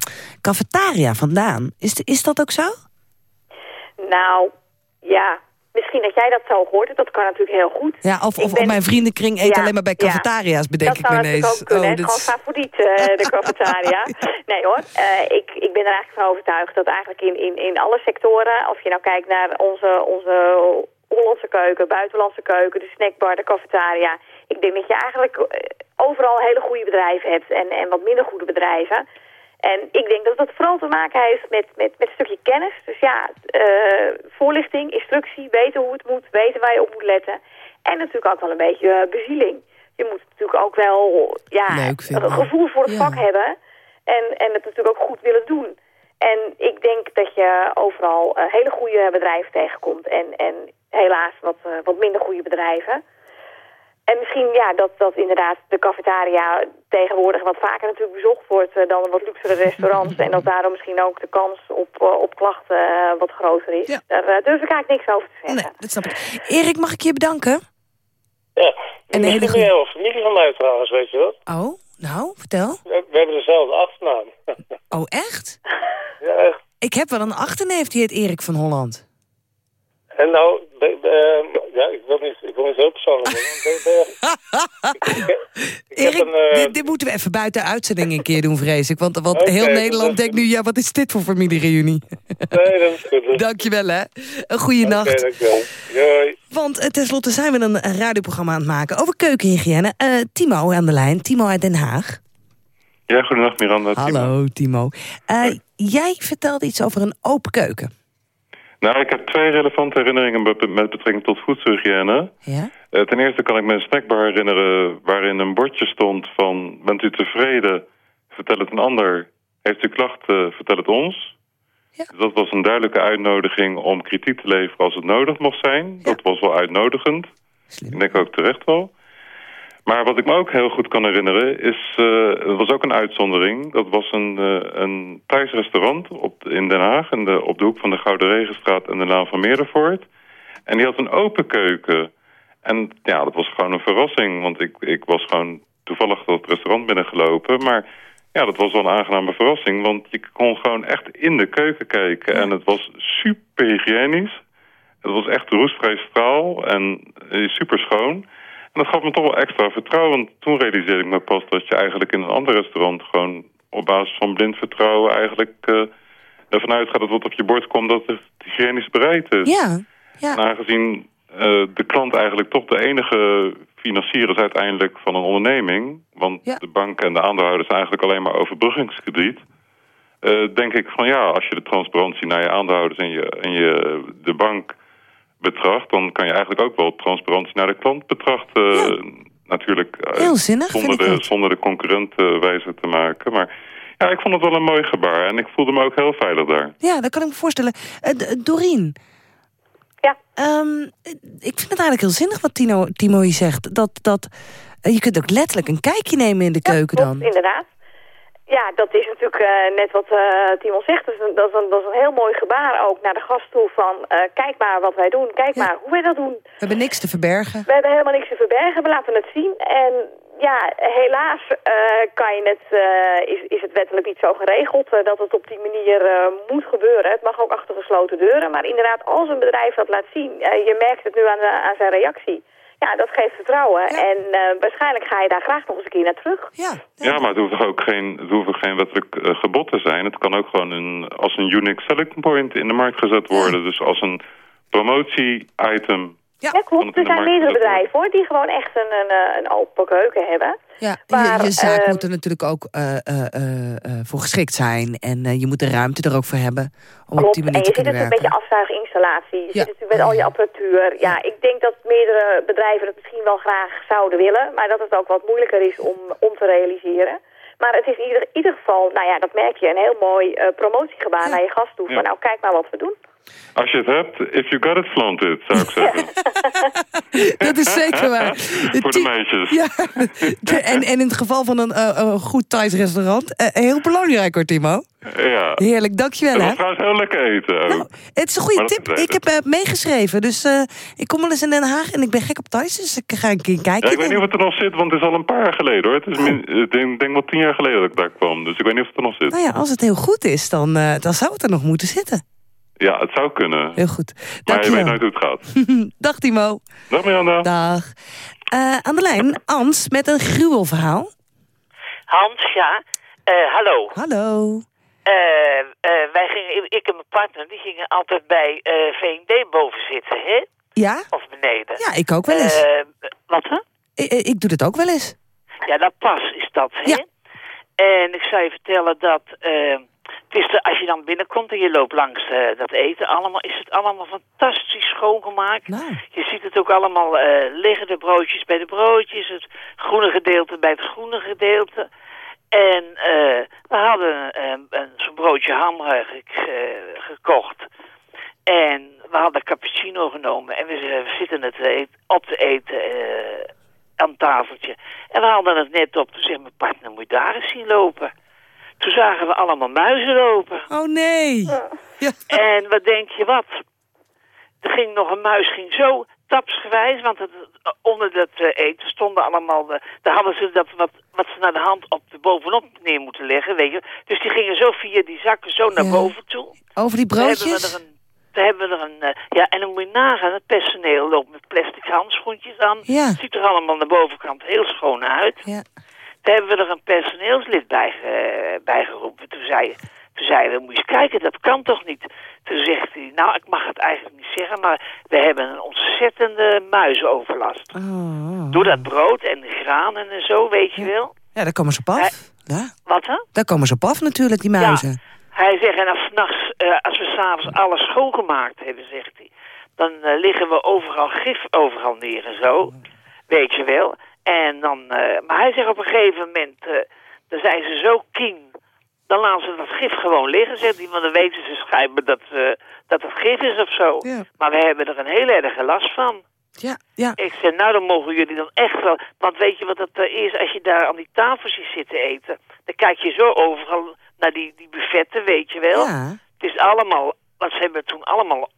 cafetaria vandaan. Is, is dat ook zo? Nou, ja. Misschien dat jij dat zo hoort. Dat kan natuurlijk heel goed. Ja, of, of ben... mijn vriendenkring eet Ja, alleen maar bij cafetaria's, bedenk dat ik me zou ineens. natuurlijk ook kunnen. Oh, dit Gewoon favoriet, eh, [laughs] de cafetaria. Nee hoor, Eh, ik, ik ben er eigenlijk van overtuigd dat eigenlijk in, in, in alle sectoren... of je nou kijkt naar onze, onze Hollandse keuken, buitenlandse keuken... de snackbar, de cafetaria... ik denk dat je eigenlijk eh, overal hele goede bedrijven hebt en, en wat minder goede bedrijven... En ik denk dat dat vooral te maken heeft met, met, met een stukje kennis. Dus ja, eh, voorlichting, instructie, weten hoe het moet, weten waar je op moet letten. En natuurlijk ook wel een beetje eh, bezieling. Je moet natuurlijk ook wel ja, een gevoel voor het Ja. vak hebben. En, en het natuurlijk ook goed willen doen. En ik denk dat je overal eh, hele goede bedrijven tegenkomt. En, en helaas wat, wat minder goede bedrijven. En misschien ja, dat, dat inderdaad de cafetaria tegenwoordig wat vaker natuurlijk bezocht wordt eh, dan wat luxere restaurants. en dat daarom misschien ook de kans op, eh, op klachten eh, wat groter is. Daar eh, durf ik eigenlijk niks over te zeggen. Nee, dat snap ik. Erik, mag ik je bedanken? Ja, En een hele hele familie van mij trouwens, weet je wat? Oh, nou, vertel. We, we hebben dezelfde achternaam. [laughs] Oh, echt? ja, echt. Ik heb wel een achterneef die heet Erik van Holland. En nou, be- be- eh, ja, ik wil niet, ik wil niet heel persoonlijk worden. [laughs] Erik, eh, dit, dit moeten we even buiten de uitzending een keer doen, vrees ik. Want, heel Nederland denkt nu, ja, wat is dit voor familiereunie? [laughs] Nee, dat is [laughs] goed. Dankjewel, hè. Een goede Oké, nacht. dankjewel. Doei. Want eh, tenslotte zijn we een, een radioprogramma aan het maken over keukenhygiëne. Eh, Timo aan de lijn, Timo uit Den Haag. Ja, goedendag Miranda. Hallo, Timo. Eh, jij vertelde iets over een open keuken. Nou, ik heb twee relevante herinneringen met betrekking tot voedselhygiëne. Ja? Eh, ten eerste kan ik me een snackbar herinneren waarin een bordje stond van... bent u tevreden, vertel het een ander. Heeft u klachten, vertel het ons. Dus dat was een duidelijke uitnodiging om kritiek te leveren als het nodig mocht zijn. Dat was wel uitnodigend. Ik denk ook terecht wel. Maar wat ik me ook heel goed kan herinneren is... eh er was ook een uitzondering. Dat was een, eh een Thais restaurant op, in Den Haag... In de, op de hoek van de Gouden Regenstraat en de Laan van Meerdervoort. En die had een open keuken. En ja, dat was gewoon een verrassing. Want ik, ik was gewoon toevallig dat restaurant binnengelopen. Maar ja, dat was wel een aangename verrassing. Want je kon gewoon echt in de keuken kijken. En het was super hygiënisch. Het was echt roestvrij straal en eh, super schoon. En dat gaf me toch wel extra vertrouwen. Want toen realiseerde ik me pas dat je eigenlijk in een ander restaurant... gewoon op basis van blind vertrouwen eigenlijk eh, ervan uitgaat... dat wat op je bord komt, dat het hygiënisch bereid is. Ja, ja. En aangezien eh, de klant eigenlijk toch de enige financier is uiteindelijk van een onderneming... want de bank en de aandeelhouders zijn eigenlijk alleen maar overbruggingskrediet... eh, denk ik van ja, als je de transparantie naar je aandeelhouders en je, en je de bank betracht... dan kan je eigenlijk ook wel transparantie naar de klant betrachten. Natuurlijk eh, Heel zinnig, zonder, vind ik de, zonder de concurrent eh, wijzer te maken. Maar ja, ik vond het wel een mooi gebaar en ik voelde me ook heel veilig daar. Ja, dat kan ik me voorstellen. Eh, D- Dorien, Ja. Ehm, ik vind het eigenlijk heel zinnig wat Tino, Timo hier zegt. Dat, dat, eh, je kunt ook letterlijk een kijkje nemen in de keuken Klopt, dan. inderdaad. Ja, dat is natuurlijk eh, net wat eh Timon zegt. Dat is, een, dat, is een, dat is een heel mooi gebaar ook naar de gast toe van... eh, kijk maar wat wij doen, kijk maar hoe wij dat doen. We hebben niks te verbergen. We hebben helemaal niks te verbergen, we laten het zien. En ja, helaas kan je het, is, is het wettelijk niet zo geregeld dat het op die manier moet gebeuren. Het mag ook achter gesloten deuren. Maar inderdaad, als een bedrijf dat laat zien, je merkt het nu aan, aan zijn reactie. Ja, dat geeft vertrouwen. En eh, waarschijnlijk ga je daar graag nog eens een keer naar terug. Ja, maar het hoeft ook geen, het hoeft geen wettelijk eh, gebod te zijn. Het kan ook gewoon een, als een unique selling point in de markt gezet worden. Dus als een promotie-item. Ja, klopt. Er zijn meerdere bedrijven hoor, die gewoon echt een, een, een open keuken hebben. Ja, Maar, je, je zaak eh, moet er natuurlijk ook eh, eh, eh, eh, voor geschikt zijn. En eh, je moet de ruimte er ook voor hebben om op die en manier je te zit kunnen natuurlijk met werken. je afzuiginstallatie. Je Ja. zit natuurlijk met al je apparatuur. Ja, ik denk dat meerdere bedrijven het misschien wel graag zouden willen. Maar dat het ook wat moeilijker is om, om te realiseren. Maar het is in ieder, ieder geval, nou ja, dat merk je, een heel mooi eh, promotiegebaar naar je gast toe. Ja. Van nou, kijk maar wat we doen. Als je het hebt, if you got it, flaunt it, zou ik zeggen. [laughs] Dat is zeker waar. [laughs] Voor de meisjes. Ja, [laughs] en, en in het geval van een, eh, een goed Thais restaurant, eh, heel belangrijk hoor, Timo. Ja. Heerlijk, dankjewel Het hè. was trouwens heel lekker eten ook. Het is een goede tip. Ik heb eh, meegeschreven, dus eh, ik kom wel eens in Den Haag en ik ben gek op Thais, dus ik ga een keer kijken. Ja, ik weet niet of het er nog zit, want het is al een paar jaar geleden hoor. Het is min, ik denk, denk wel tien jaar geleden dat ik daar kwam. Dus ik weet niet of het er nog zit. Nou ja, als het heel goed is, dan, eh, dan zou het er nog moeten zitten. Ja, het zou kunnen. Heel goed. Maar je Dankjewel. weet nooit hoe het gaat. [laughs] Dag Timo. Dag Miranda. Dag. Eh, aan de lijn, Ans met een gruwelverhaal. Hans, ja. Eh, hallo. Hallo. Eh, eh, wij gingen, ik en mijn partner, die gingen altijd bij eh V&D boven zitten, hè? Ja? Of beneden. Ja, ik ook wel eens. Wat, hè? Ik, ik ik doe dit ook wel eens. Ja, dat pas is dat, hè? En ik zou je vertellen dat... het is de, als je dan binnenkomt en je loopt langs eh, dat eten, allemaal, is het allemaal fantastisch schoongemaakt. Je ziet het ook allemaal eh, liggen, de broodjes bij de broodjes, het groene gedeelte bij het groene gedeelte. En eh, we hadden een, zo'n broodje eh, gekocht. En we hadden cappuccino genomen en we, zitten het op te eten aan het tafeltje. En we hadden het net op. Toen zei mijn partner, moet je daar eens zien lopen. Toen zagen we allemaal muizen lopen. Oh nee. En wat denk je wat? Er ging nog een muis, ging zo tapsgewijs, want het, onder dat eh, eten stonden allemaal, de, daar hadden ze dat wat, wat ze naar de hand op de bovenop neer moeten leggen, weet je. Dus die gingen zo via die zakken zo naar Ja. boven toe. Over die we broodjes? daar hebben we er een, eh, ja, en dan moet je nagaan, het personeel loopt met plastic handschoentjes aan. Ja. Het ziet er allemaal aan de bovenkant heel schoon uit. Ja. Daar hebben we er een personeelslid bij, ge- bij geroepen. Toen zei, toen we, moet je eens kijken, dat kan toch niet? Toen zegt hij, nou, ik mag het eigenlijk niet zeggen, maar we hebben een ontzettende muizenoverlast. Oh. Door dat brood en de granen en zo, weet je wel. Ja, daar komen ze op af. Ja. Wat hè? Daar komen ze op af natuurlijk, die muizen. Hij zegt, en als, nachts, eh, als we s'avonds alles schoongemaakt hebben, zegt hij... dan eh, liggen we overal gif overal neer en zo. Weet je wel. En dan, eh, maar hij zegt op een gegeven moment... eh, dan zijn ze zo kien... dan laten ze dat gif gewoon liggen, zegt hij. Want dan weten ze schijnbaar dat, eh, dat het gif is of zo. Maar we hebben er een heel erge last van. Ja, ja. Ik zei, nou dan mogen jullie dan echt wel... Want weet je wat eh, is als je daar aan die tafeltjes zit te eten? Dan kijk je zo overal naar die, die buffetten, weet je wel. Ja. Het is allemaal... Wat ze hebben toen allemaal...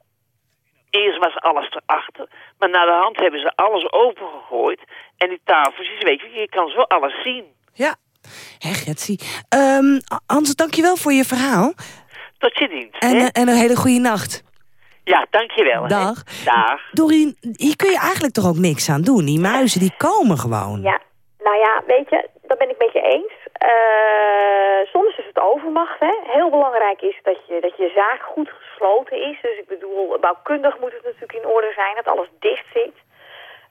Eerst was alles erachter. Maar na de hand hebben ze alles opengegooid. En die tafeltjes, weet je, je kan zo alles zien. Ja. Getsie. Ehm Hans, dankjewel voor je verhaal. Tot je dienst, En, hè? eh, en een hele goede nacht. Ja, dankjewel. hè. Dag. Dag. Dorien, hier kun je eigenlijk toch ook niks aan doen? Die muizen, die komen gewoon. Ja, nou ja, weet je, dat ben ik met je eens. Eh, soms is het overmacht. Hè. Heel belangrijk is dat je, dat je zaak goed gesloten is. Dus ik bedoel, bouwkundig moet het natuurlijk in orde zijn, dat alles dicht zit.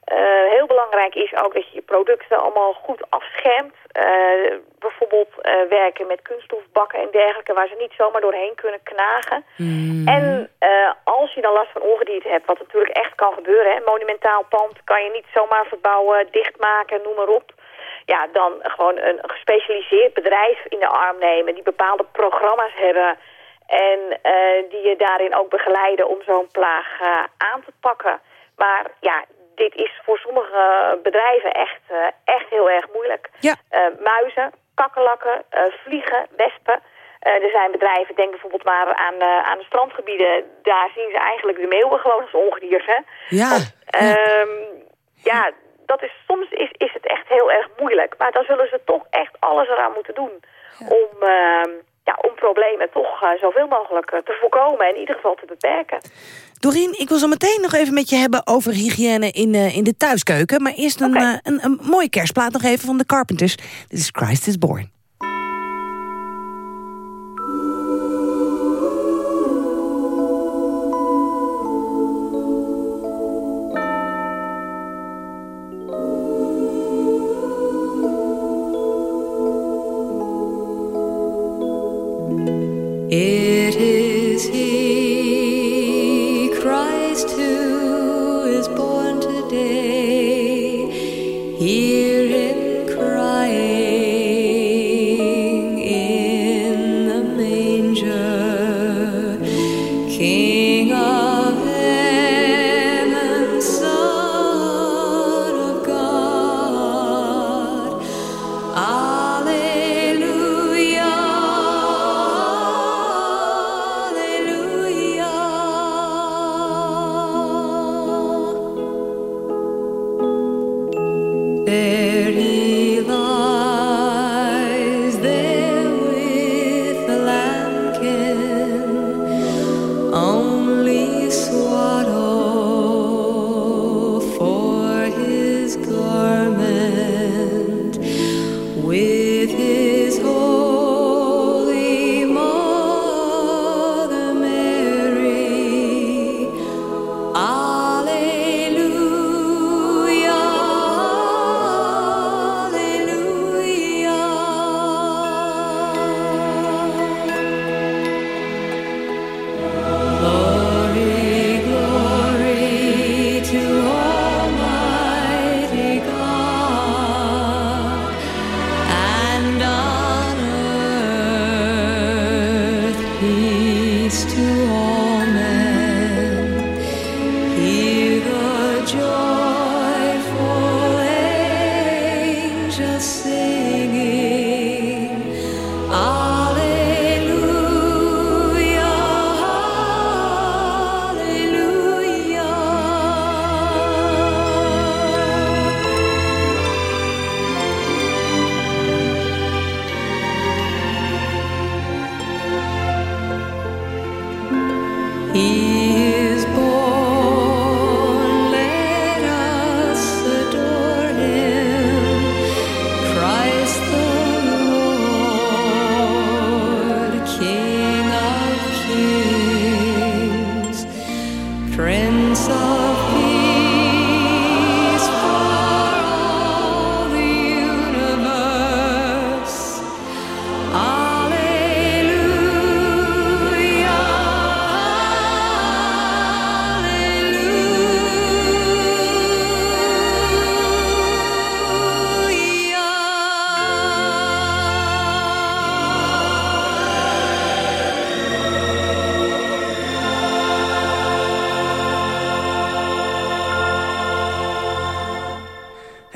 Eh, heel belangrijk is ook dat je je producten allemaal goed afschermt. Eh, bijvoorbeeld werken met kunststofbakken en dergelijke... waar ze niet zomaar doorheen kunnen knagen. En eh, als je dan last van ongedierte hebt, wat natuurlijk echt kan gebeuren... Hè, monumentaal pand kan je niet zomaar verbouwen, dichtmaken, noem maar op... Ja, dan gewoon een gespecialiseerd bedrijf in de arm nemen... die bepaalde programma's hebben En die je daarin ook begeleiden om zo'n plaag aan te pakken. Maar ja, dit is voor sommige bedrijven echt, echt heel erg moeilijk. Ja. muizen, kakkerlakken, vliegen, wespen... Er zijn bedrijven, denk bijvoorbeeld maar aan, aan de strandgebieden. Daar zien ze eigenlijk de meeuwen gewoon als ongedierte. Ja. Um, ja, dat is, soms is, is het echt heel erg moeilijk. Maar dan zullen ze toch echt alles eraan moeten doen. Om, uh, ja, om problemen toch uh, zoveel mogelijk te voorkomen. En in ieder geval te beperken. Dorien, ik wil zo meteen nog even met je hebben over hygiëne in, in de thuiskeuken. Maar eerst een, okay. een, een mooie kerstplaat nog even van de Carpenters. Dit is Christ is Born.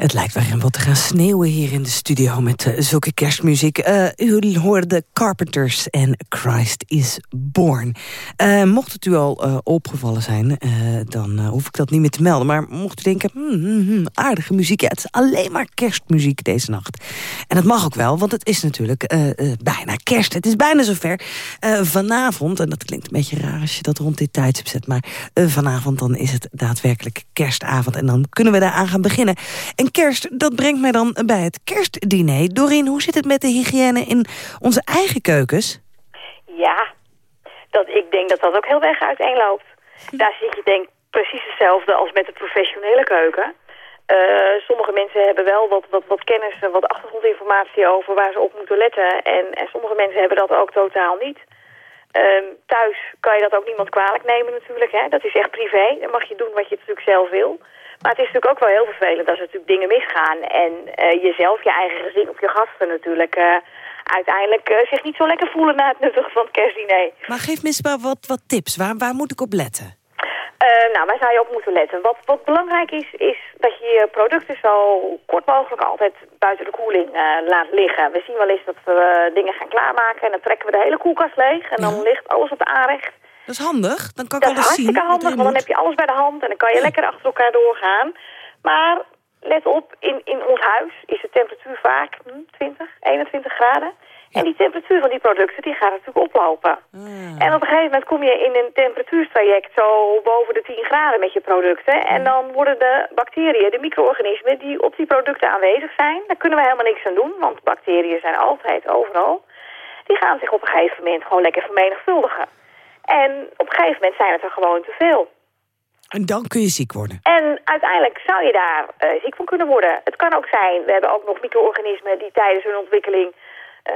Het lijkt wel wat te gaan sneeuwen hier in de studio met uh, zulke kerstmuziek. Uh, u hoorde Carpenters en Christ is Born. Uh, mocht het u al opgevallen zijn, dan hoef ik dat niet meer te melden. Maar mocht u denken, hmm, hmm, hmm, aardige muziek. Ja, het is alleen maar kerstmuziek deze nacht. En dat mag ook wel, want het is natuurlijk bijna kerst. Het is bijna zover. vanavond, en dat klinkt een beetje raar als je dat rond dit tijdstip zet... maar vanavond dan is het daadwerkelijk kerstavond. En dan kunnen we daaraan gaan beginnen. En kerst, dat brengt mij dan bij het kerstdiner. Doreen, hoe zit het met de hygiëne in onze eigen keukens? Ja, dat, ik denk dat dat ook heel erg uiteenloopt. Daar zit je denk precies hetzelfde als met de professionele keuken. Uh, sommige mensen hebben wel wat, wat, wat kennis, wat achtergrondinformatie over waar ze op moeten letten. En, en sommige mensen hebben dat ook totaal niet. Uh, thuis kan je dat ook niemand kwalijk nemen natuurlijk. Hè? Dat is echt privé. Dan mag je doen wat je natuurlijk zelf wil. Maar het is natuurlijk ook wel heel vervelend als er natuurlijk dingen misgaan. En uh, jezelf, je eigen gezin of je gasten natuurlijk uh, uiteindelijk eh, zich niet zo lekker voelen na het nuttigen van het kerstdiner. Maar geef maar wat, wat tips. Waar, waar moet ik op letten? Eh, nou, waar zou je op moeten letten? Wat, wat belangrijk is, is dat je je producten zo kort mogelijk altijd buiten de koeling eh, laat liggen. We zien wel eens dat we dingen gaan klaarmaken en dan trekken we de hele koelkast leeg. En dan ligt alles op de aanrecht. Dat is handig. Dan kan ik Dat is alles zien. handig, want dan heb je alles bij de hand en dan kan je lekker achter elkaar doorgaan. Maar let op, in, in ons huis is de temperatuur vaak hm, 20, 21 graden. En die temperatuur van die producten die gaat natuurlijk oplopen. Ah. En op een gegeven moment kom je in een temperatuurtraject zo boven de 10 graden met je producten. En dan worden de bacteriën, de micro-organismen die op die producten aanwezig zijn, daar kunnen we helemaal niks aan doen, want bacteriën zijn altijd overal. Die gaan zich op een gegeven moment gewoon lekker vermenigvuldigen. En op een gegeven moment zijn het er gewoon te veel. En dan kun je ziek worden. En uiteindelijk zou je daar eh, ziek van kunnen worden. Het kan ook zijn, we hebben ook nog micro-organismen die tijdens hun ontwikkeling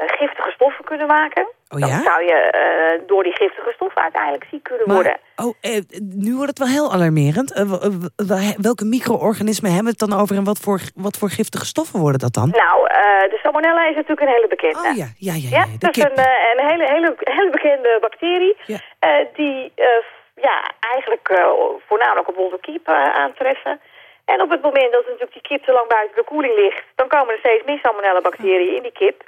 giftige stoffen kunnen maken. Oh Dan zou je eh, door die giftige stoffen uiteindelijk ziek kunnen worden. Maar, oh, eh, nu wordt het wel heel alarmerend. Eh, welke micro-organismen hebben we het dan over... en wat voor, wat voor giftige stoffen worden dat dan? Nou, eh, de salmonella is natuurlijk een hele bekende. Oh ja, ja, ja. Dat is een, eh, een hele, hele, hele bekende bacterie. eh, die eh, ja, eigenlijk eh, voornamelijk op onze kip eh, aantreffen. En op het moment dat natuurlijk die kip te lang buiten de koeling ligt... dan komen er steeds meer salmonella bacteriën in die kip.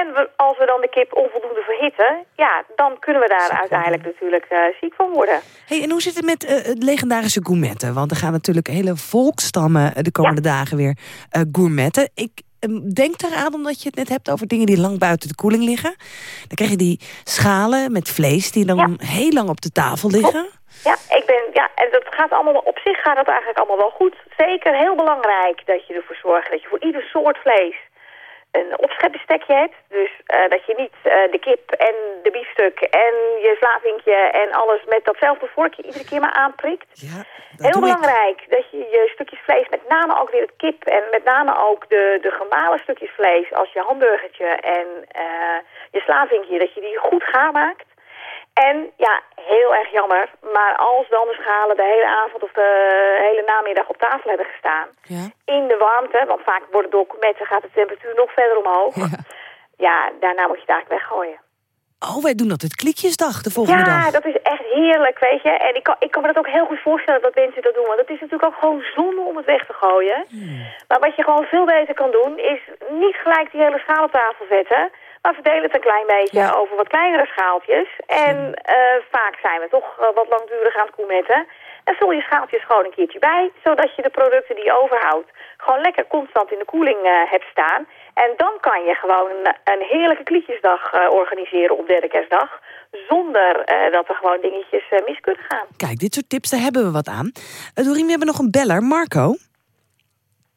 En we, als we dan de kip onvoldoende verhitten... ja, dan kunnen we daar uiteindelijk natuurlijk eh, ziek van worden. Hey, en hoe zit het met het legendarische gourmetten? Want er gaan natuurlijk hele volkstammen eh, de komende dagen weer gourmetten. Ik eh, denk eraan, omdat je het net hebt over dingen die lang buiten de koeling liggen. Dan krijg je die schalen met vlees die dan heel lang op de tafel liggen. Ja, ik ben, ja, en dat gaat allemaal, op zich gaat dat eigenlijk allemaal wel goed. Zeker heel belangrijk dat je ervoor zorgt dat je voor ieder soort vlees een opschepbestekje hebt. Dus eh, dat je niet eh, de kip en de biefstuk en je slavinkje en alles met datzelfde vorkje iedere keer maar aanprikt. Heel belangrijk dat je je stukjes vlees, met name ook weer het kip en met name ook de, de gemalen stukjes vlees als je hamburgertje en eh, je slavinkje, dat je die goed gaar maakt. En ja, heel erg jammer, maar als dan de schalen de hele avond of de hele namiddag op tafel hebben gestaan, in de warmte, want vaak worden door gaat de temperatuur nog verder omhoog. Ja, daarna moet je het eigenlijk weggooien. Oh, wij doen altijd klikjesdag de volgende ja, dag. dat is echt heerlijk, weet je. En ik kan, ik kan me dat ook heel goed voorstellen dat mensen dat doen. Want het is natuurlijk ook gewoon zonde om het weg te gooien. Maar wat je gewoon veel beter kan doen, is niet gelijk die hele schaal op tafel zetten. Maar verdeel het een klein beetje over wat kleinere schaaltjes. En eh, vaak zijn we toch eh, wat langdurig aan het koemetten. En vul je schaaltjes gewoon een keertje bij. Zodat je de producten die je overhoudt gewoon lekker constant in de koeling eh, hebt staan. En dan kan je gewoon een, een heerlijke klietjesdag organiseren op derde kerstdag. Zonder dat er gewoon dingetjes mis kunnen gaan. Kijk, dit soort tips, daar hebben we wat aan. Dorien, we hebben nog een beller, Marco.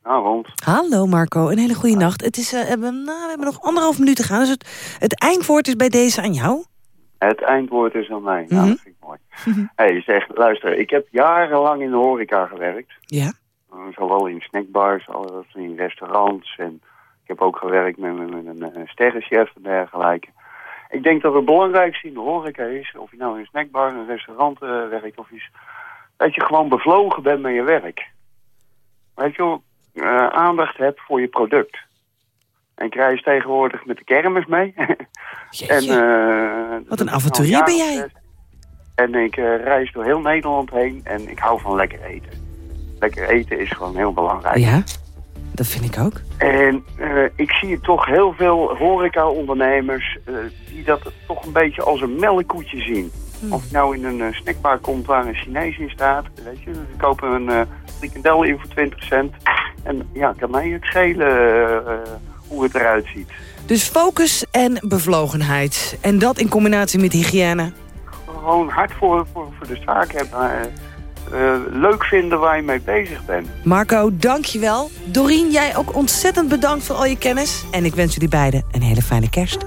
Avond. Hallo Marco, een hele goede nacht. Het is, uh, we, nou, we hebben nog anderhalf minuut te gaan, dus het, het eindwoord is bij deze aan jou. Het eindwoord is aan mij. Nou, dat vind ik mooi. hey, zeg, luister, ik heb jarenlang in de horeca gewerkt. Ja. Uh, zowel in snackbars als in restaurants. En ik heb ook gewerkt met, met, met een, een sterrenchef en dergelijke. Ik denk dat het belangrijkste in de horeca is, of je nou in een snackbar, een restaurant uh, werkt of iets, dat je gewoon bevlogen bent met je werk. Weet je wel, uh, aandacht hebt voor je product. En ik reis tegenwoordig met de kermis mee. [laughs] en, uh, Wat een avonturier ben jij. En ik uh, reis door heel Nederland heen en ik hou van lekker eten. Lekker eten is gewoon heel belangrijk. Ja, dat vind ik ook. En ik zie toch heel veel horeca-ondernemers die dat toch een beetje als een melkkoetje zien. Hmm. Of je nou in een snackbar komt waar een Chinees in staat, weet je, ze kopen een frikandel in voor 20 cent. En ja, kan mij het schelen hoe het eruit ziet. Dus focus en bevlogenheid. En dat in combinatie met hygiëne. Gewoon hard voor, voor, voor de zaak hebben. Uh, leuk vinden waar je mee bezig bent. Marco, dankjewel. Dorien, jij ook ontzettend bedankt voor al je kennis. En ik wens jullie beiden een hele fijne kerst.